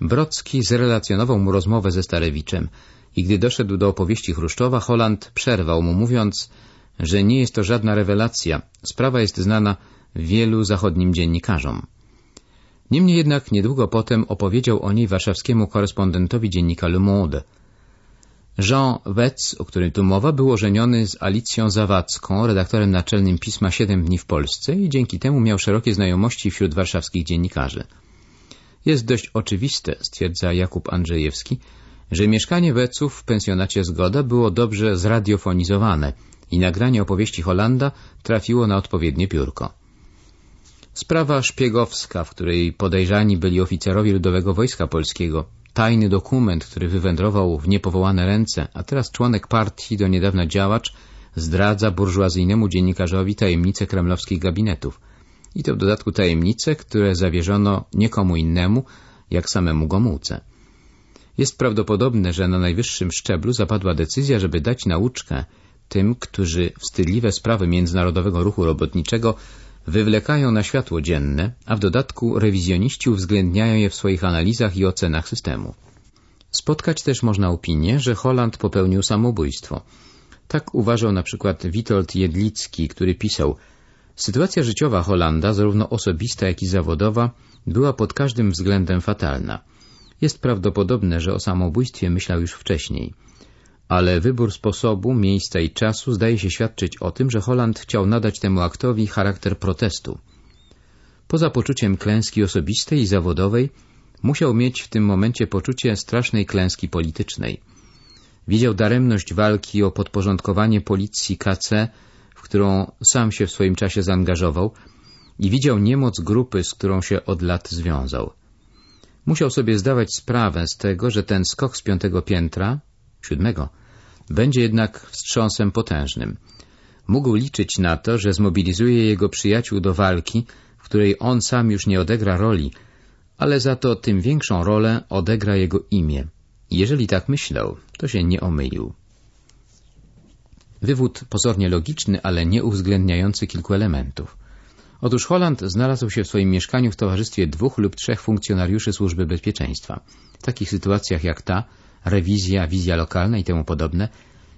Brocki zrelacjonował mu rozmowę ze Starewiczem i gdy doszedł do opowieści Chruszczowa, Holland przerwał mu, mówiąc, że nie jest to żadna rewelacja, sprawa jest znana wielu zachodnim dziennikarzom. Niemniej jednak niedługo potem opowiedział o niej warszawskiemu korespondentowi dziennika Le Monde. Jean Wetz, o którym tu mowa, był ożeniony z Alicją Zawadzką, redaktorem naczelnym pisma Siedem dni w Polsce i dzięki temu miał szerokie znajomości wśród warszawskich dziennikarzy. Jest dość oczywiste, stwierdza Jakub Andrzejewski, że mieszkanie Weców w pensjonacie Zgoda było dobrze zradiofonizowane i nagranie opowieści Holanda trafiło na odpowiednie biurko. Sprawa szpiegowska, w której podejrzani byli oficerowie Ludowego Wojska Polskiego, tajny dokument, który wywędrował w niepowołane ręce, a teraz członek partii, do niedawna działacz, zdradza burżuazyjnemu dziennikarzowi tajemnice kremlowskich gabinetów. I to w dodatku tajemnice, które zawierzono nikomu innemu, jak samemu Gomułce. Jest prawdopodobne, że na najwyższym szczeblu zapadła decyzja, żeby dać nauczkę tym, którzy wstydliwe sprawy międzynarodowego ruchu robotniczego wywlekają na światło dzienne, a w dodatku rewizjoniści uwzględniają je w swoich analizach i ocenach systemu. Spotkać też można opinię, że Holland popełnił samobójstwo. Tak uważał na przykład Witold Jedlicki, który pisał Sytuacja życiowa Holanda, zarówno osobista, jak i zawodowa, była pod każdym względem fatalna. Jest prawdopodobne, że o samobójstwie myślał już wcześniej ale wybór sposobu, miejsca i czasu zdaje się świadczyć o tym, że Holland chciał nadać temu aktowi charakter protestu. Poza poczuciem klęski osobistej i zawodowej, musiał mieć w tym momencie poczucie strasznej klęski politycznej. Widział daremność walki o podporządkowanie policji KC, w którą sam się w swoim czasie zaangażował i widział niemoc grupy, z którą się od lat związał. Musiał sobie zdawać sprawę z tego, że ten skok z piątego piętra, siódmego, będzie jednak wstrząsem potężnym. Mógł liczyć na to, że zmobilizuje jego przyjaciół do walki, w której on sam już nie odegra roli, ale za to tym większą rolę odegra jego imię. Jeżeli tak myślał, to się nie omylił. Wywód pozornie logiczny, ale nie uwzględniający kilku elementów. Otóż Holland znalazł się w swoim mieszkaniu w towarzystwie dwóch lub trzech funkcjonariuszy służby bezpieczeństwa. W takich sytuacjach jak ta rewizja, wizja lokalna i temu podobne,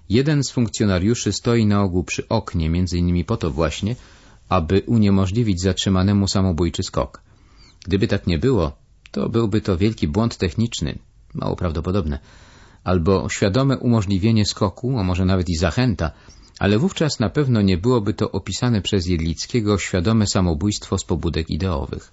jeden z funkcjonariuszy stoi na ogół przy oknie, między innymi po to właśnie, aby uniemożliwić zatrzymanemu samobójczy skok. Gdyby tak nie było, to byłby to wielki błąd techniczny, mało prawdopodobne, albo świadome umożliwienie skoku, a może nawet i zachęta, ale wówczas na pewno nie byłoby to opisane przez Jedlickiego świadome samobójstwo z pobudek ideowych.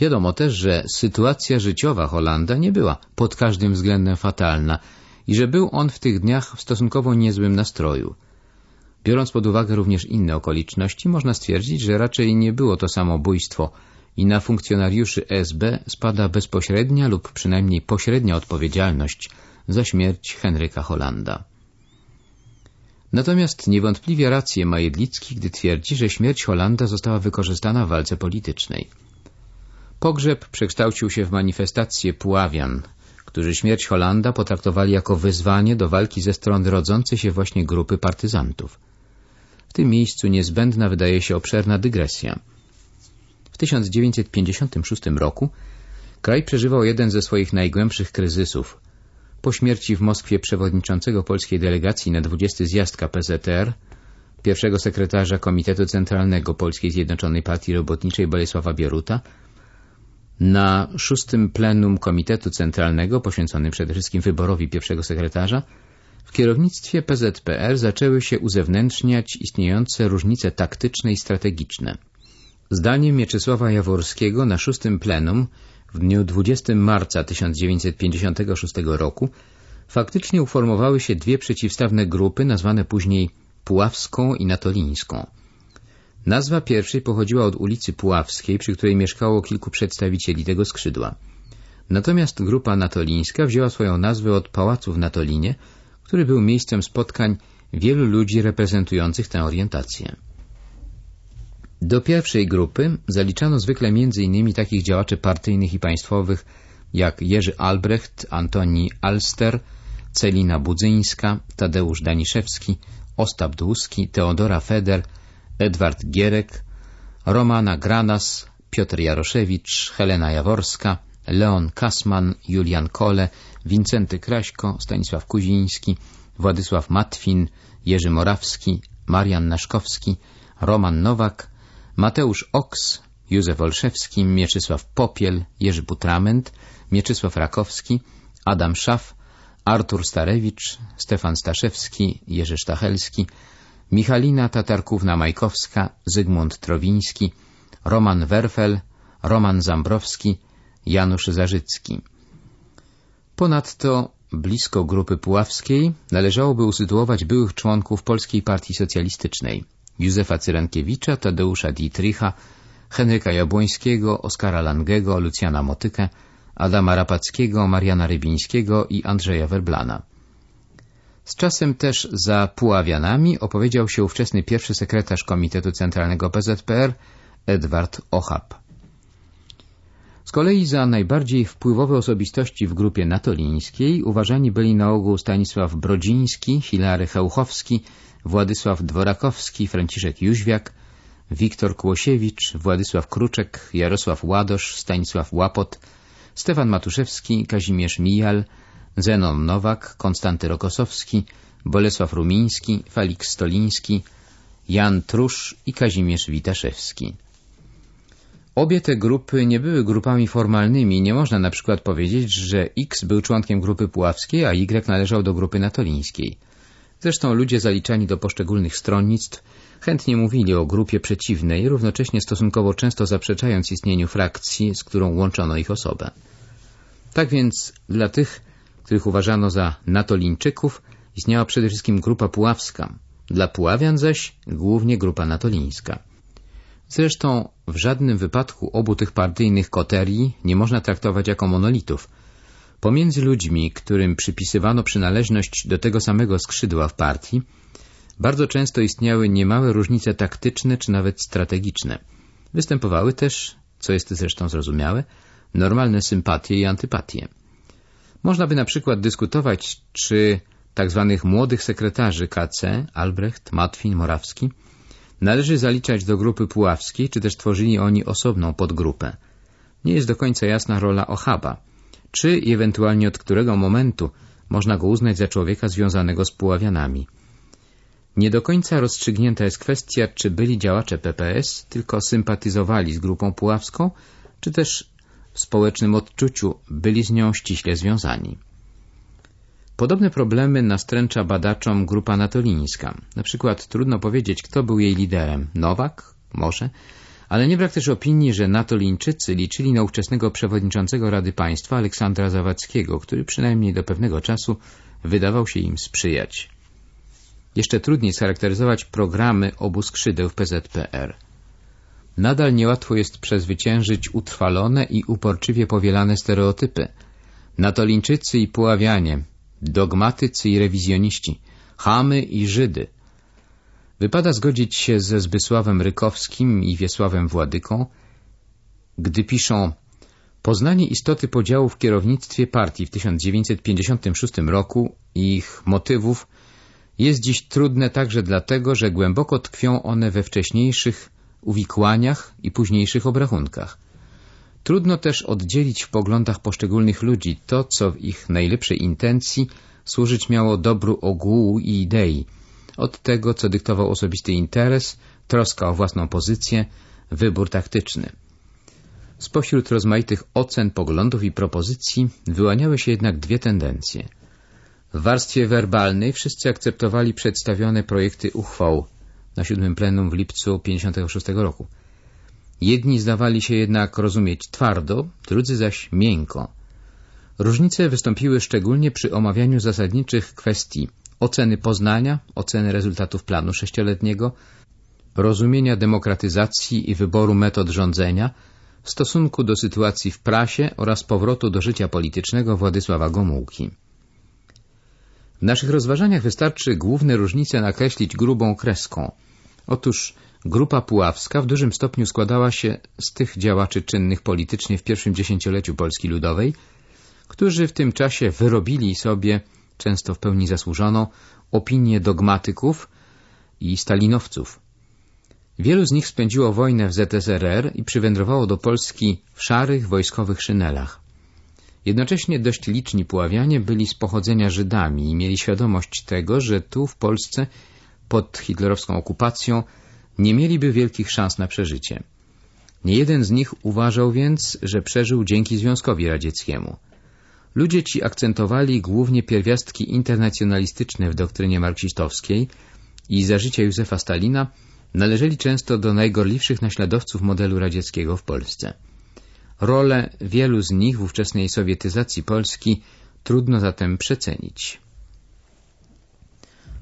Wiadomo też, że sytuacja życiowa Holanda nie była pod każdym względem fatalna i że był on w tych dniach w stosunkowo niezłym nastroju. Biorąc pod uwagę również inne okoliczności, można stwierdzić, że raczej nie było to samobójstwo i na funkcjonariuszy SB spada bezpośrednia lub przynajmniej pośrednia odpowiedzialność za śmierć Henryka Holanda. Natomiast niewątpliwie rację ma Jedlicki, gdy twierdzi, że śmierć Holanda została wykorzystana w walce politycznej. Pogrzeb przekształcił się w manifestację Puławian, którzy śmierć Holanda potraktowali jako wyzwanie do walki ze strony rodzącej się właśnie grupy partyzantów. W tym miejscu niezbędna wydaje się obszerna dygresja. W 1956 roku kraj przeżywał jeden ze swoich najgłębszych kryzysów. Po śmierci w Moskwie przewodniczącego polskiej delegacji na 20 zjazd KPZR, pierwszego sekretarza Komitetu Centralnego Polskiej Zjednoczonej Partii Robotniczej Bolesława Bieruta, na szóstym plenum Komitetu Centralnego, poświęconym przede wszystkim wyborowi pierwszego sekretarza, w kierownictwie PZPR zaczęły się uzewnętrzniać istniejące różnice taktyczne i strategiczne. Zdaniem Mieczysława Jaworskiego na szóstym plenum w dniu 20 marca 1956 roku faktycznie uformowały się dwie przeciwstawne grupy nazwane później Puławską i Natolińską. Nazwa pierwszej pochodziła od ulicy Puławskiej, przy której mieszkało kilku przedstawicieli tego skrzydła. Natomiast grupa natolińska wzięła swoją nazwę od pałacu w Natolinie, który był miejscem spotkań wielu ludzi reprezentujących tę orientację. Do pierwszej grupy zaliczano zwykle m.in. takich działaczy partyjnych i państwowych jak Jerzy Albrecht, Antoni Alster, Celina Budzyńska, Tadeusz Daniszewski, Ostap Dłuski, Teodora Feder, Edward Gierek, Romana Granas, Piotr Jaroszewicz, Helena Jaworska, Leon Kasman, Julian Kole, Wincenty Kraśko, Stanisław Kuziński, Władysław Matwin, Jerzy Morawski, Marian Naszkowski, Roman Nowak, Mateusz Oks, Józef Olszewski, Mieczysław Popiel, Jerzy Putrament, Mieczysław Rakowski, Adam Szaf, Artur Starewicz, Stefan Staszewski, Jerzy Sztachelski, Michalina Tatarkówna-Majkowska, Zygmunt Trowiński, Roman Werfel, Roman Zambrowski, Janusz Zarzycki. Ponadto blisko Grupy Puławskiej należałoby usytuować byłych członków Polskiej Partii Socjalistycznej Józefa Cyrankiewicza, Tadeusza Dietricha, Henryka Jabłońskiego, Oskara Langego, Lucjana Motykę, Adama Rapackiego, Mariana Rybińskiego i Andrzeja Werblana. Z czasem też za Puławianami opowiedział się ówczesny pierwszy sekretarz Komitetu Centralnego PZPR Edward Ochab. Z kolei za najbardziej wpływowe osobistości w grupie natolińskiej uważani byli na ogół Stanisław Brodziński, Hilary Chełchowski, Władysław Dworakowski, Franciszek Jóźwiak, Wiktor Kłosiewicz, Władysław Kruczek, Jarosław Ładosz, Stanisław Łapot, Stefan Matuszewski, Kazimierz Mijal, Zenon Nowak, Konstanty Rokosowski, Bolesław Rumiński, Felix Stoliński, Jan Trusz i Kazimierz Witaszewski. Obie te grupy nie były grupami formalnymi. Nie można na przykład powiedzieć, że X był członkiem grupy puławskiej, a Y należał do grupy natolińskiej. Zresztą ludzie zaliczani do poszczególnych stronnictw chętnie mówili o grupie przeciwnej, równocześnie stosunkowo często zaprzeczając istnieniu frakcji, z którą łączono ich osobę. Tak więc dla tych, których uważano za natolińczyków, istniała przede wszystkim grupa puławska, dla Puławian zaś głównie grupa natolińska. Zresztą w żadnym wypadku obu tych partyjnych koterii nie można traktować jako monolitów. Pomiędzy ludźmi, którym przypisywano przynależność do tego samego skrzydła w partii, bardzo często istniały niemałe różnice taktyczne czy nawet strategiczne. Występowały też, co jest zresztą zrozumiałe, normalne sympatie i antypatie. Można by na przykład dyskutować, czy tzw. Tak młodych sekretarzy KC, Albrecht, Matwin, Morawski, należy zaliczać do grupy puławskiej, czy też tworzyli oni osobną podgrupę. Nie jest do końca jasna rola Ochaba, czy i ewentualnie od którego momentu można go uznać za człowieka związanego z Puławianami. Nie do końca rozstrzygnięta jest kwestia, czy byli działacze PPS, tylko sympatyzowali z grupą puławską, czy też społecznym odczuciu byli z nią ściśle związani. Podobne problemy nastręcza badaczom grupa natolińska. Na przykład trudno powiedzieć, kto był jej liderem. Nowak? Może? Ale nie brak też opinii, że natolińczycy liczyli na ówczesnego przewodniczącego Rady Państwa Aleksandra Zawadzkiego, który przynajmniej do pewnego czasu wydawał się im sprzyjać. Jeszcze trudniej scharakteryzować programy obu skrzydeł w PZPR. Nadal niełatwo jest przezwyciężyć utrwalone i uporczywie powielane stereotypy. Natolińczycy i Puławianie, dogmatycy i rewizjoniści, chamy i Żydy. Wypada zgodzić się ze Zbysławem Rykowskim i Wiesławem Władyką, gdy piszą Poznanie istoty podziału w kierownictwie partii w 1956 roku i ich motywów jest dziś trudne także dlatego, że głęboko tkwią one we wcześniejszych uwikłaniach i późniejszych obrachunkach. Trudno też oddzielić w poglądach poszczególnych ludzi to, co w ich najlepszej intencji służyć miało dobru ogółu i idei, od tego, co dyktował osobisty interes, troska o własną pozycję, wybór taktyczny. Spośród rozmaitych ocen, poglądów i propozycji wyłaniały się jednak dwie tendencje. W warstwie werbalnej wszyscy akceptowali przedstawione projekty uchwał na siódmym plenum w lipcu 1956 roku. Jedni zdawali się jednak rozumieć twardo, drudzy zaś miękko. Różnice wystąpiły szczególnie przy omawianiu zasadniczych kwestii oceny poznania, oceny rezultatów planu sześcioletniego, rozumienia demokratyzacji i wyboru metod rządzenia w stosunku do sytuacji w prasie oraz powrotu do życia politycznego Władysława Gomułki. W naszych rozważaniach wystarczy główne różnice nakreślić grubą kreską. Otóż Grupa Puławska w dużym stopniu składała się z tych działaczy czynnych politycznie w pierwszym dziesięcioleciu Polski Ludowej, którzy w tym czasie wyrobili sobie, często w pełni zasłużoną, opinię dogmatyków i stalinowców. Wielu z nich spędziło wojnę w ZSRR i przywędrowało do Polski w szarych wojskowych szynelach. Jednocześnie dość liczni Puławianie byli z pochodzenia Żydami i mieli świadomość tego, że tu w Polsce pod hitlerowską okupacją nie mieliby wielkich szans na przeżycie. Nie jeden z nich uważał więc, że przeżył dzięki Związkowi Radzieckiemu. Ludzie ci akcentowali głównie pierwiastki internacjonalistyczne w doktrynie marksistowskiej i za życia Józefa Stalina należeli często do najgorliwszych naśladowców modelu radzieckiego w Polsce. Rolę wielu z nich w ówczesnej sowietyzacji Polski trudno zatem przecenić.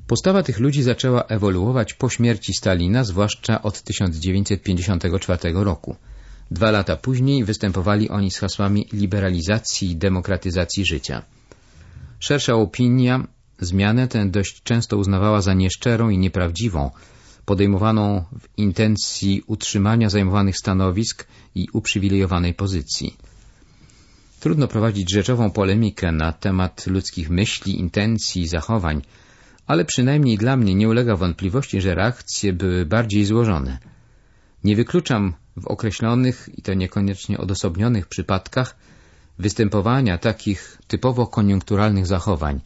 Postawa tych ludzi zaczęła ewoluować po śmierci Stalina, zwłaszcza od 1954 roku. Dwa lata później występowali oni z hasłami liberalizacji i demokratyzacji życia. Szersza opinia zmianę tę dość często uznawała za nieszczerą i nieprawdziwą, podejmowaną w intencji utrzymania zajmowanych stanowisk i uprzywilejowanej pozycji. Trudno prowadzić rzeczową polemikę na temat ludzkich myśli, intencji i zachowań, ale przynajmniej dla mnie nie ulega wątpliwości, że reakcje były bardziej złożone. Nie wykluczam w określonych i to niekoniecznie odosobnionych przypadkach występowania takich typowo koniunkturalnych zachowań,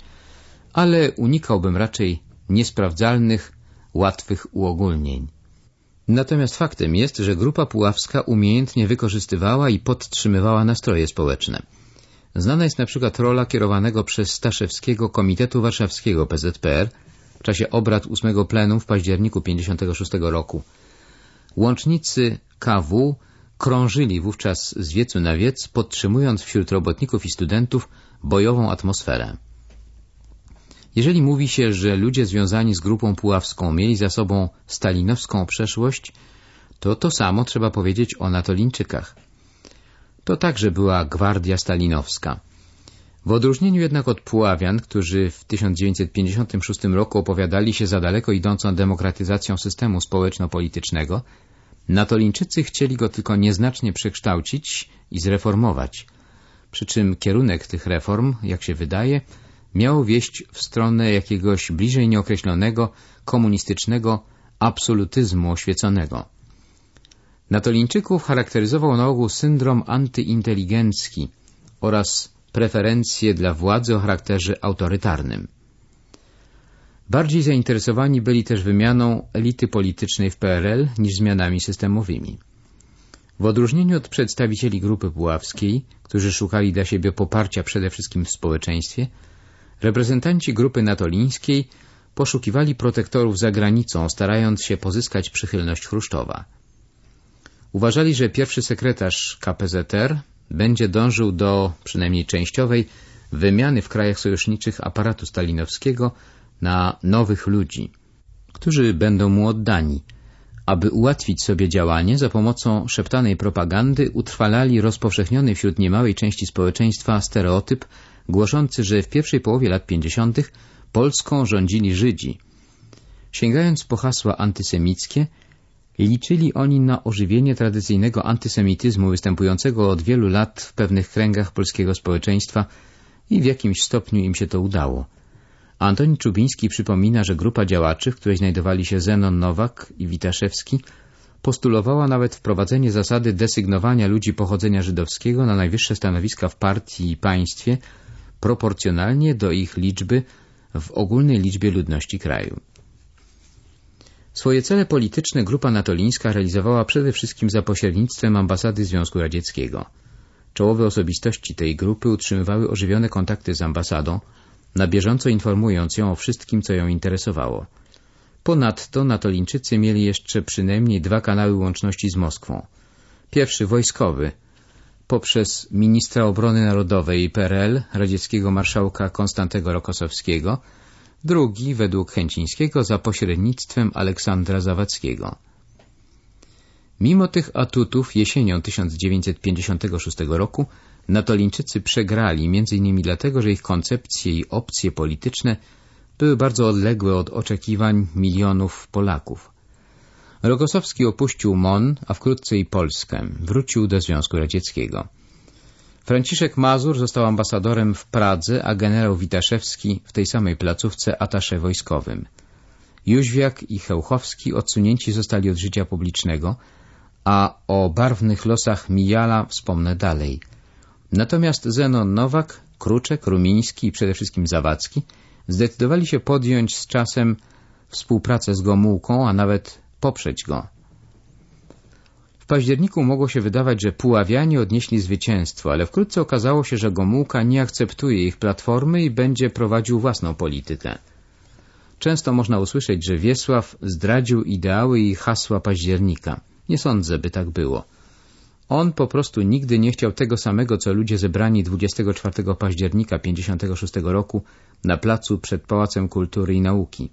ale unikałbym raczej niesprawdzalnych, łatwych uogólnień. Natomiast faktem jest, że Grupa Puławska umiejętnie wykorzystywała i podtrzymywała nastroje społeczne. Znana jest na przykład rola kierowanego przez Staszewskiego Komitetu Warszawskiego PZPR w czasie obrad ósmego plenum w październiku 1956 roku. Łącznicy KW krążyli wówczas z wiecu na wiec, podtrzymując wśród robotników i studentów bojową atmosferę. Jeżeli mówi się, że ludzie związani z grupą puławską mieli za sobą stalinowską przeszłość, to to samo trzeba powiedzieć o Natolińczykach. To także była gwardia stalinowska. W odróżnieniu jednak od Puławian, którzy w 1956 roku opowiadali się za daleko idącą demokratyzacją systemu społeczno-politycznego, Natolińczycy chcieli go tylko nieznacznie przekształcić i zreformować. Przy czym kierunek tych reform, jak się wydaje, miał wieść w stronę jakiegoś bliżej nieokreślonego, komunistycznego absolutyzmu oświeconego. Natolińczyków charakteryzował na ogół syndrom antyinteligencki oraz preferencje dla władzy o charakterze autorytarnym. Bardziej zainteresowani byli też wymianą elity politycznej w PRL niż zmianami systemowymi. W odróżnieniu od przedstawicieli grupy puławskiej, którzy szukali dla siebie poparcia przede wszystkim w społeczeństwie, reprezentanci grupy natolińskiej poszukiwali protektorów za granicą, starając się pozyskać przychylność Chruszczowa. Uważali, że pierwszy sekretarz KPZR będzie dążył do, przynajmniej częściowej, wymiany w krajach sojuszniczych aparatu stalinowskiego na nowych ludzi, którzy będą mu oddani. Aby ułatwić sobie działanie, za pomocą szeptanej propagandy utrwalali rozpowszechniony wśród niemałej części społeczeństwa stereotyp głoszący, że w pierwszej połowie lat 50. Polską rządzili Żydzi. Sięgając po hasła antysemickie, liczyli oni na ożywienie tradycyjnego antysemityzmu występującego od wielu lat w pewnych kręgach polskiego społeczeństwa i w jakimś stopniu im się to udało. Antoni Czubiński przypomina, że grupa działaczy, w której znajdowali się Zenon Nowak i Witaszewski, postulowała nawet wprowadzenie zasady desygnowania ludzi pochodzenia żydowskiego na najwyższe stanowiska w partii i państwie proporcjonalnie do ich liczby w ogólnej liczbie ludności kraju. Swoje cele polityczne grupa natolińska realizowała przede wszystkim za pośrednictwem ambasady Związku Radzieckiego. Czołowe osobistości tej grupy utrzymywały ożywione kontakty z ambasadą, na bieżąco informując ją o wszystkim, co ją interesowało. Ponadto natolińczycy mieli jeszcze przynajmniej dwa kanały łączności z Moskwą. Pierwszy wojskowy, poprzez ministra obrony narodowej PRL, radzieckiego marszałka Konstantego Rokosowskiego, drugi, według Chęcińskiego, za pośrednictwem Aleksandra Zawadzkiego. Mimo tych atutów jesienią 1956 roku Natolińczycy przegrali m.in. dlatego, że ich koncepcje i opcje polityczne były bardzo odległe od oczekiwań milionów Polaków. Rogosowski opuścił MON, a wkrótce i Polskę. Wrócił do Związku Radzieckiego. Franciszek Mazur został ambasadorem w Pradze, a generał Witaszewski w tej samej placówce atasze wojskowym. Jóźwiak i Chełchowski odsunięci zostali od życia publicznego, a o barwnych losach Mijala wspomnę dalej. Natomiast Zenon Nowak, Kruczek, Rumiński i przede wszystkim Zawadzki zdecydowali się podjąć z czasem współpracę z Gomułką, a nawet poprzeć go. W październiku mogło się wydawać, że Puławianie odnieśli zwycięstwo, ale wkrótce okazało się, że Gomułka nie akceptuje ich platformy i będzie prowadził własną politykę. Często można usłyszeć, że Wiesław zdradził ideały i hasła października. Nie sądzę, by tak było. On po prostu nigdy nie chciał tego samego, co ludzie zebrani 24 października 56 roku na placu przed Pałacem Kultury i Nauki.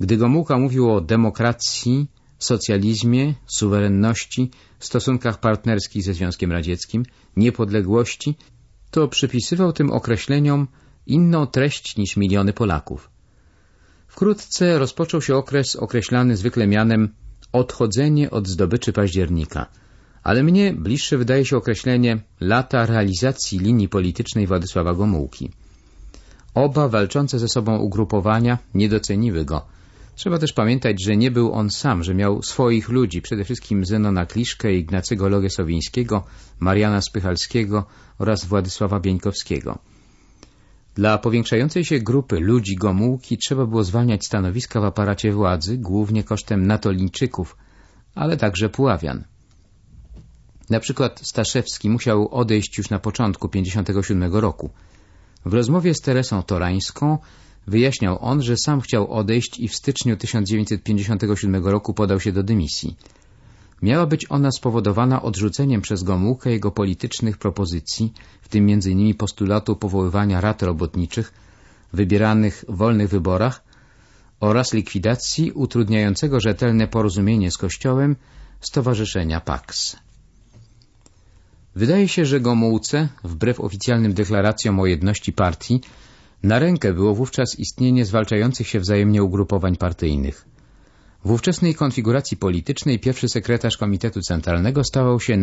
Gdy Gomułka mówił o demokracji, socjalizmie, suwerenności, stosunkach partnerskich ze Związkiem Radzieckim, niepodległości, to przypisywał tym określeniom inną treść niż miliony Polaków. Wkrótce rozpoczął się okres określany zwykle mianem odchodzenie od zdobyczy października, ale mnie bliższe wydaje się określenie lata realizacji linii politycznej Władysława Gomułki. Oba walczące ze sobą ugrupowania nie doceniły go. Trzeba też pamiętać, że nie był on sam, że miał swoich ludzi, przede wszystkim Zenona Kliszkę, Ignacego Logesowińskiego, Mariana Spychalskiego oraz Władysława Bieńkowskiego. Dla powiększającej się grupy ludzi Gomułki trzeba było zwalniać stanowiska w aparacie władzy, głównie kosztem natolińczyków, ale także Puławian. Na przykład Staszewski musiał odejść już na początku 57 roku. W rozmowie z Teresą Torańską wyjaśniał on, że sam chciał odejść i w styczniu 1957 roku podał się do dymisji. Miała być ona spowodowana odrzuceniem przez Gomułkę jego politycznych propozycji, w tym m.in. postulatu powoływania rad robotniczych wybieranych w wolnych wyborach oraz likwidacji utrudniającego rzetelne porozumienie z Kościołem Stowarzyszenia Pax. Wydaje się, że Gomułce, wbrew oficjalnym deklaracjom o jedności partii, na rękę było wówczas istnienie zwalczających się wzajemnie ugrupowań partyjnych. W ówczesnej konfiguracji politycznej pierwszy sekretarz Komitetu Centralnego stawał się najwyższym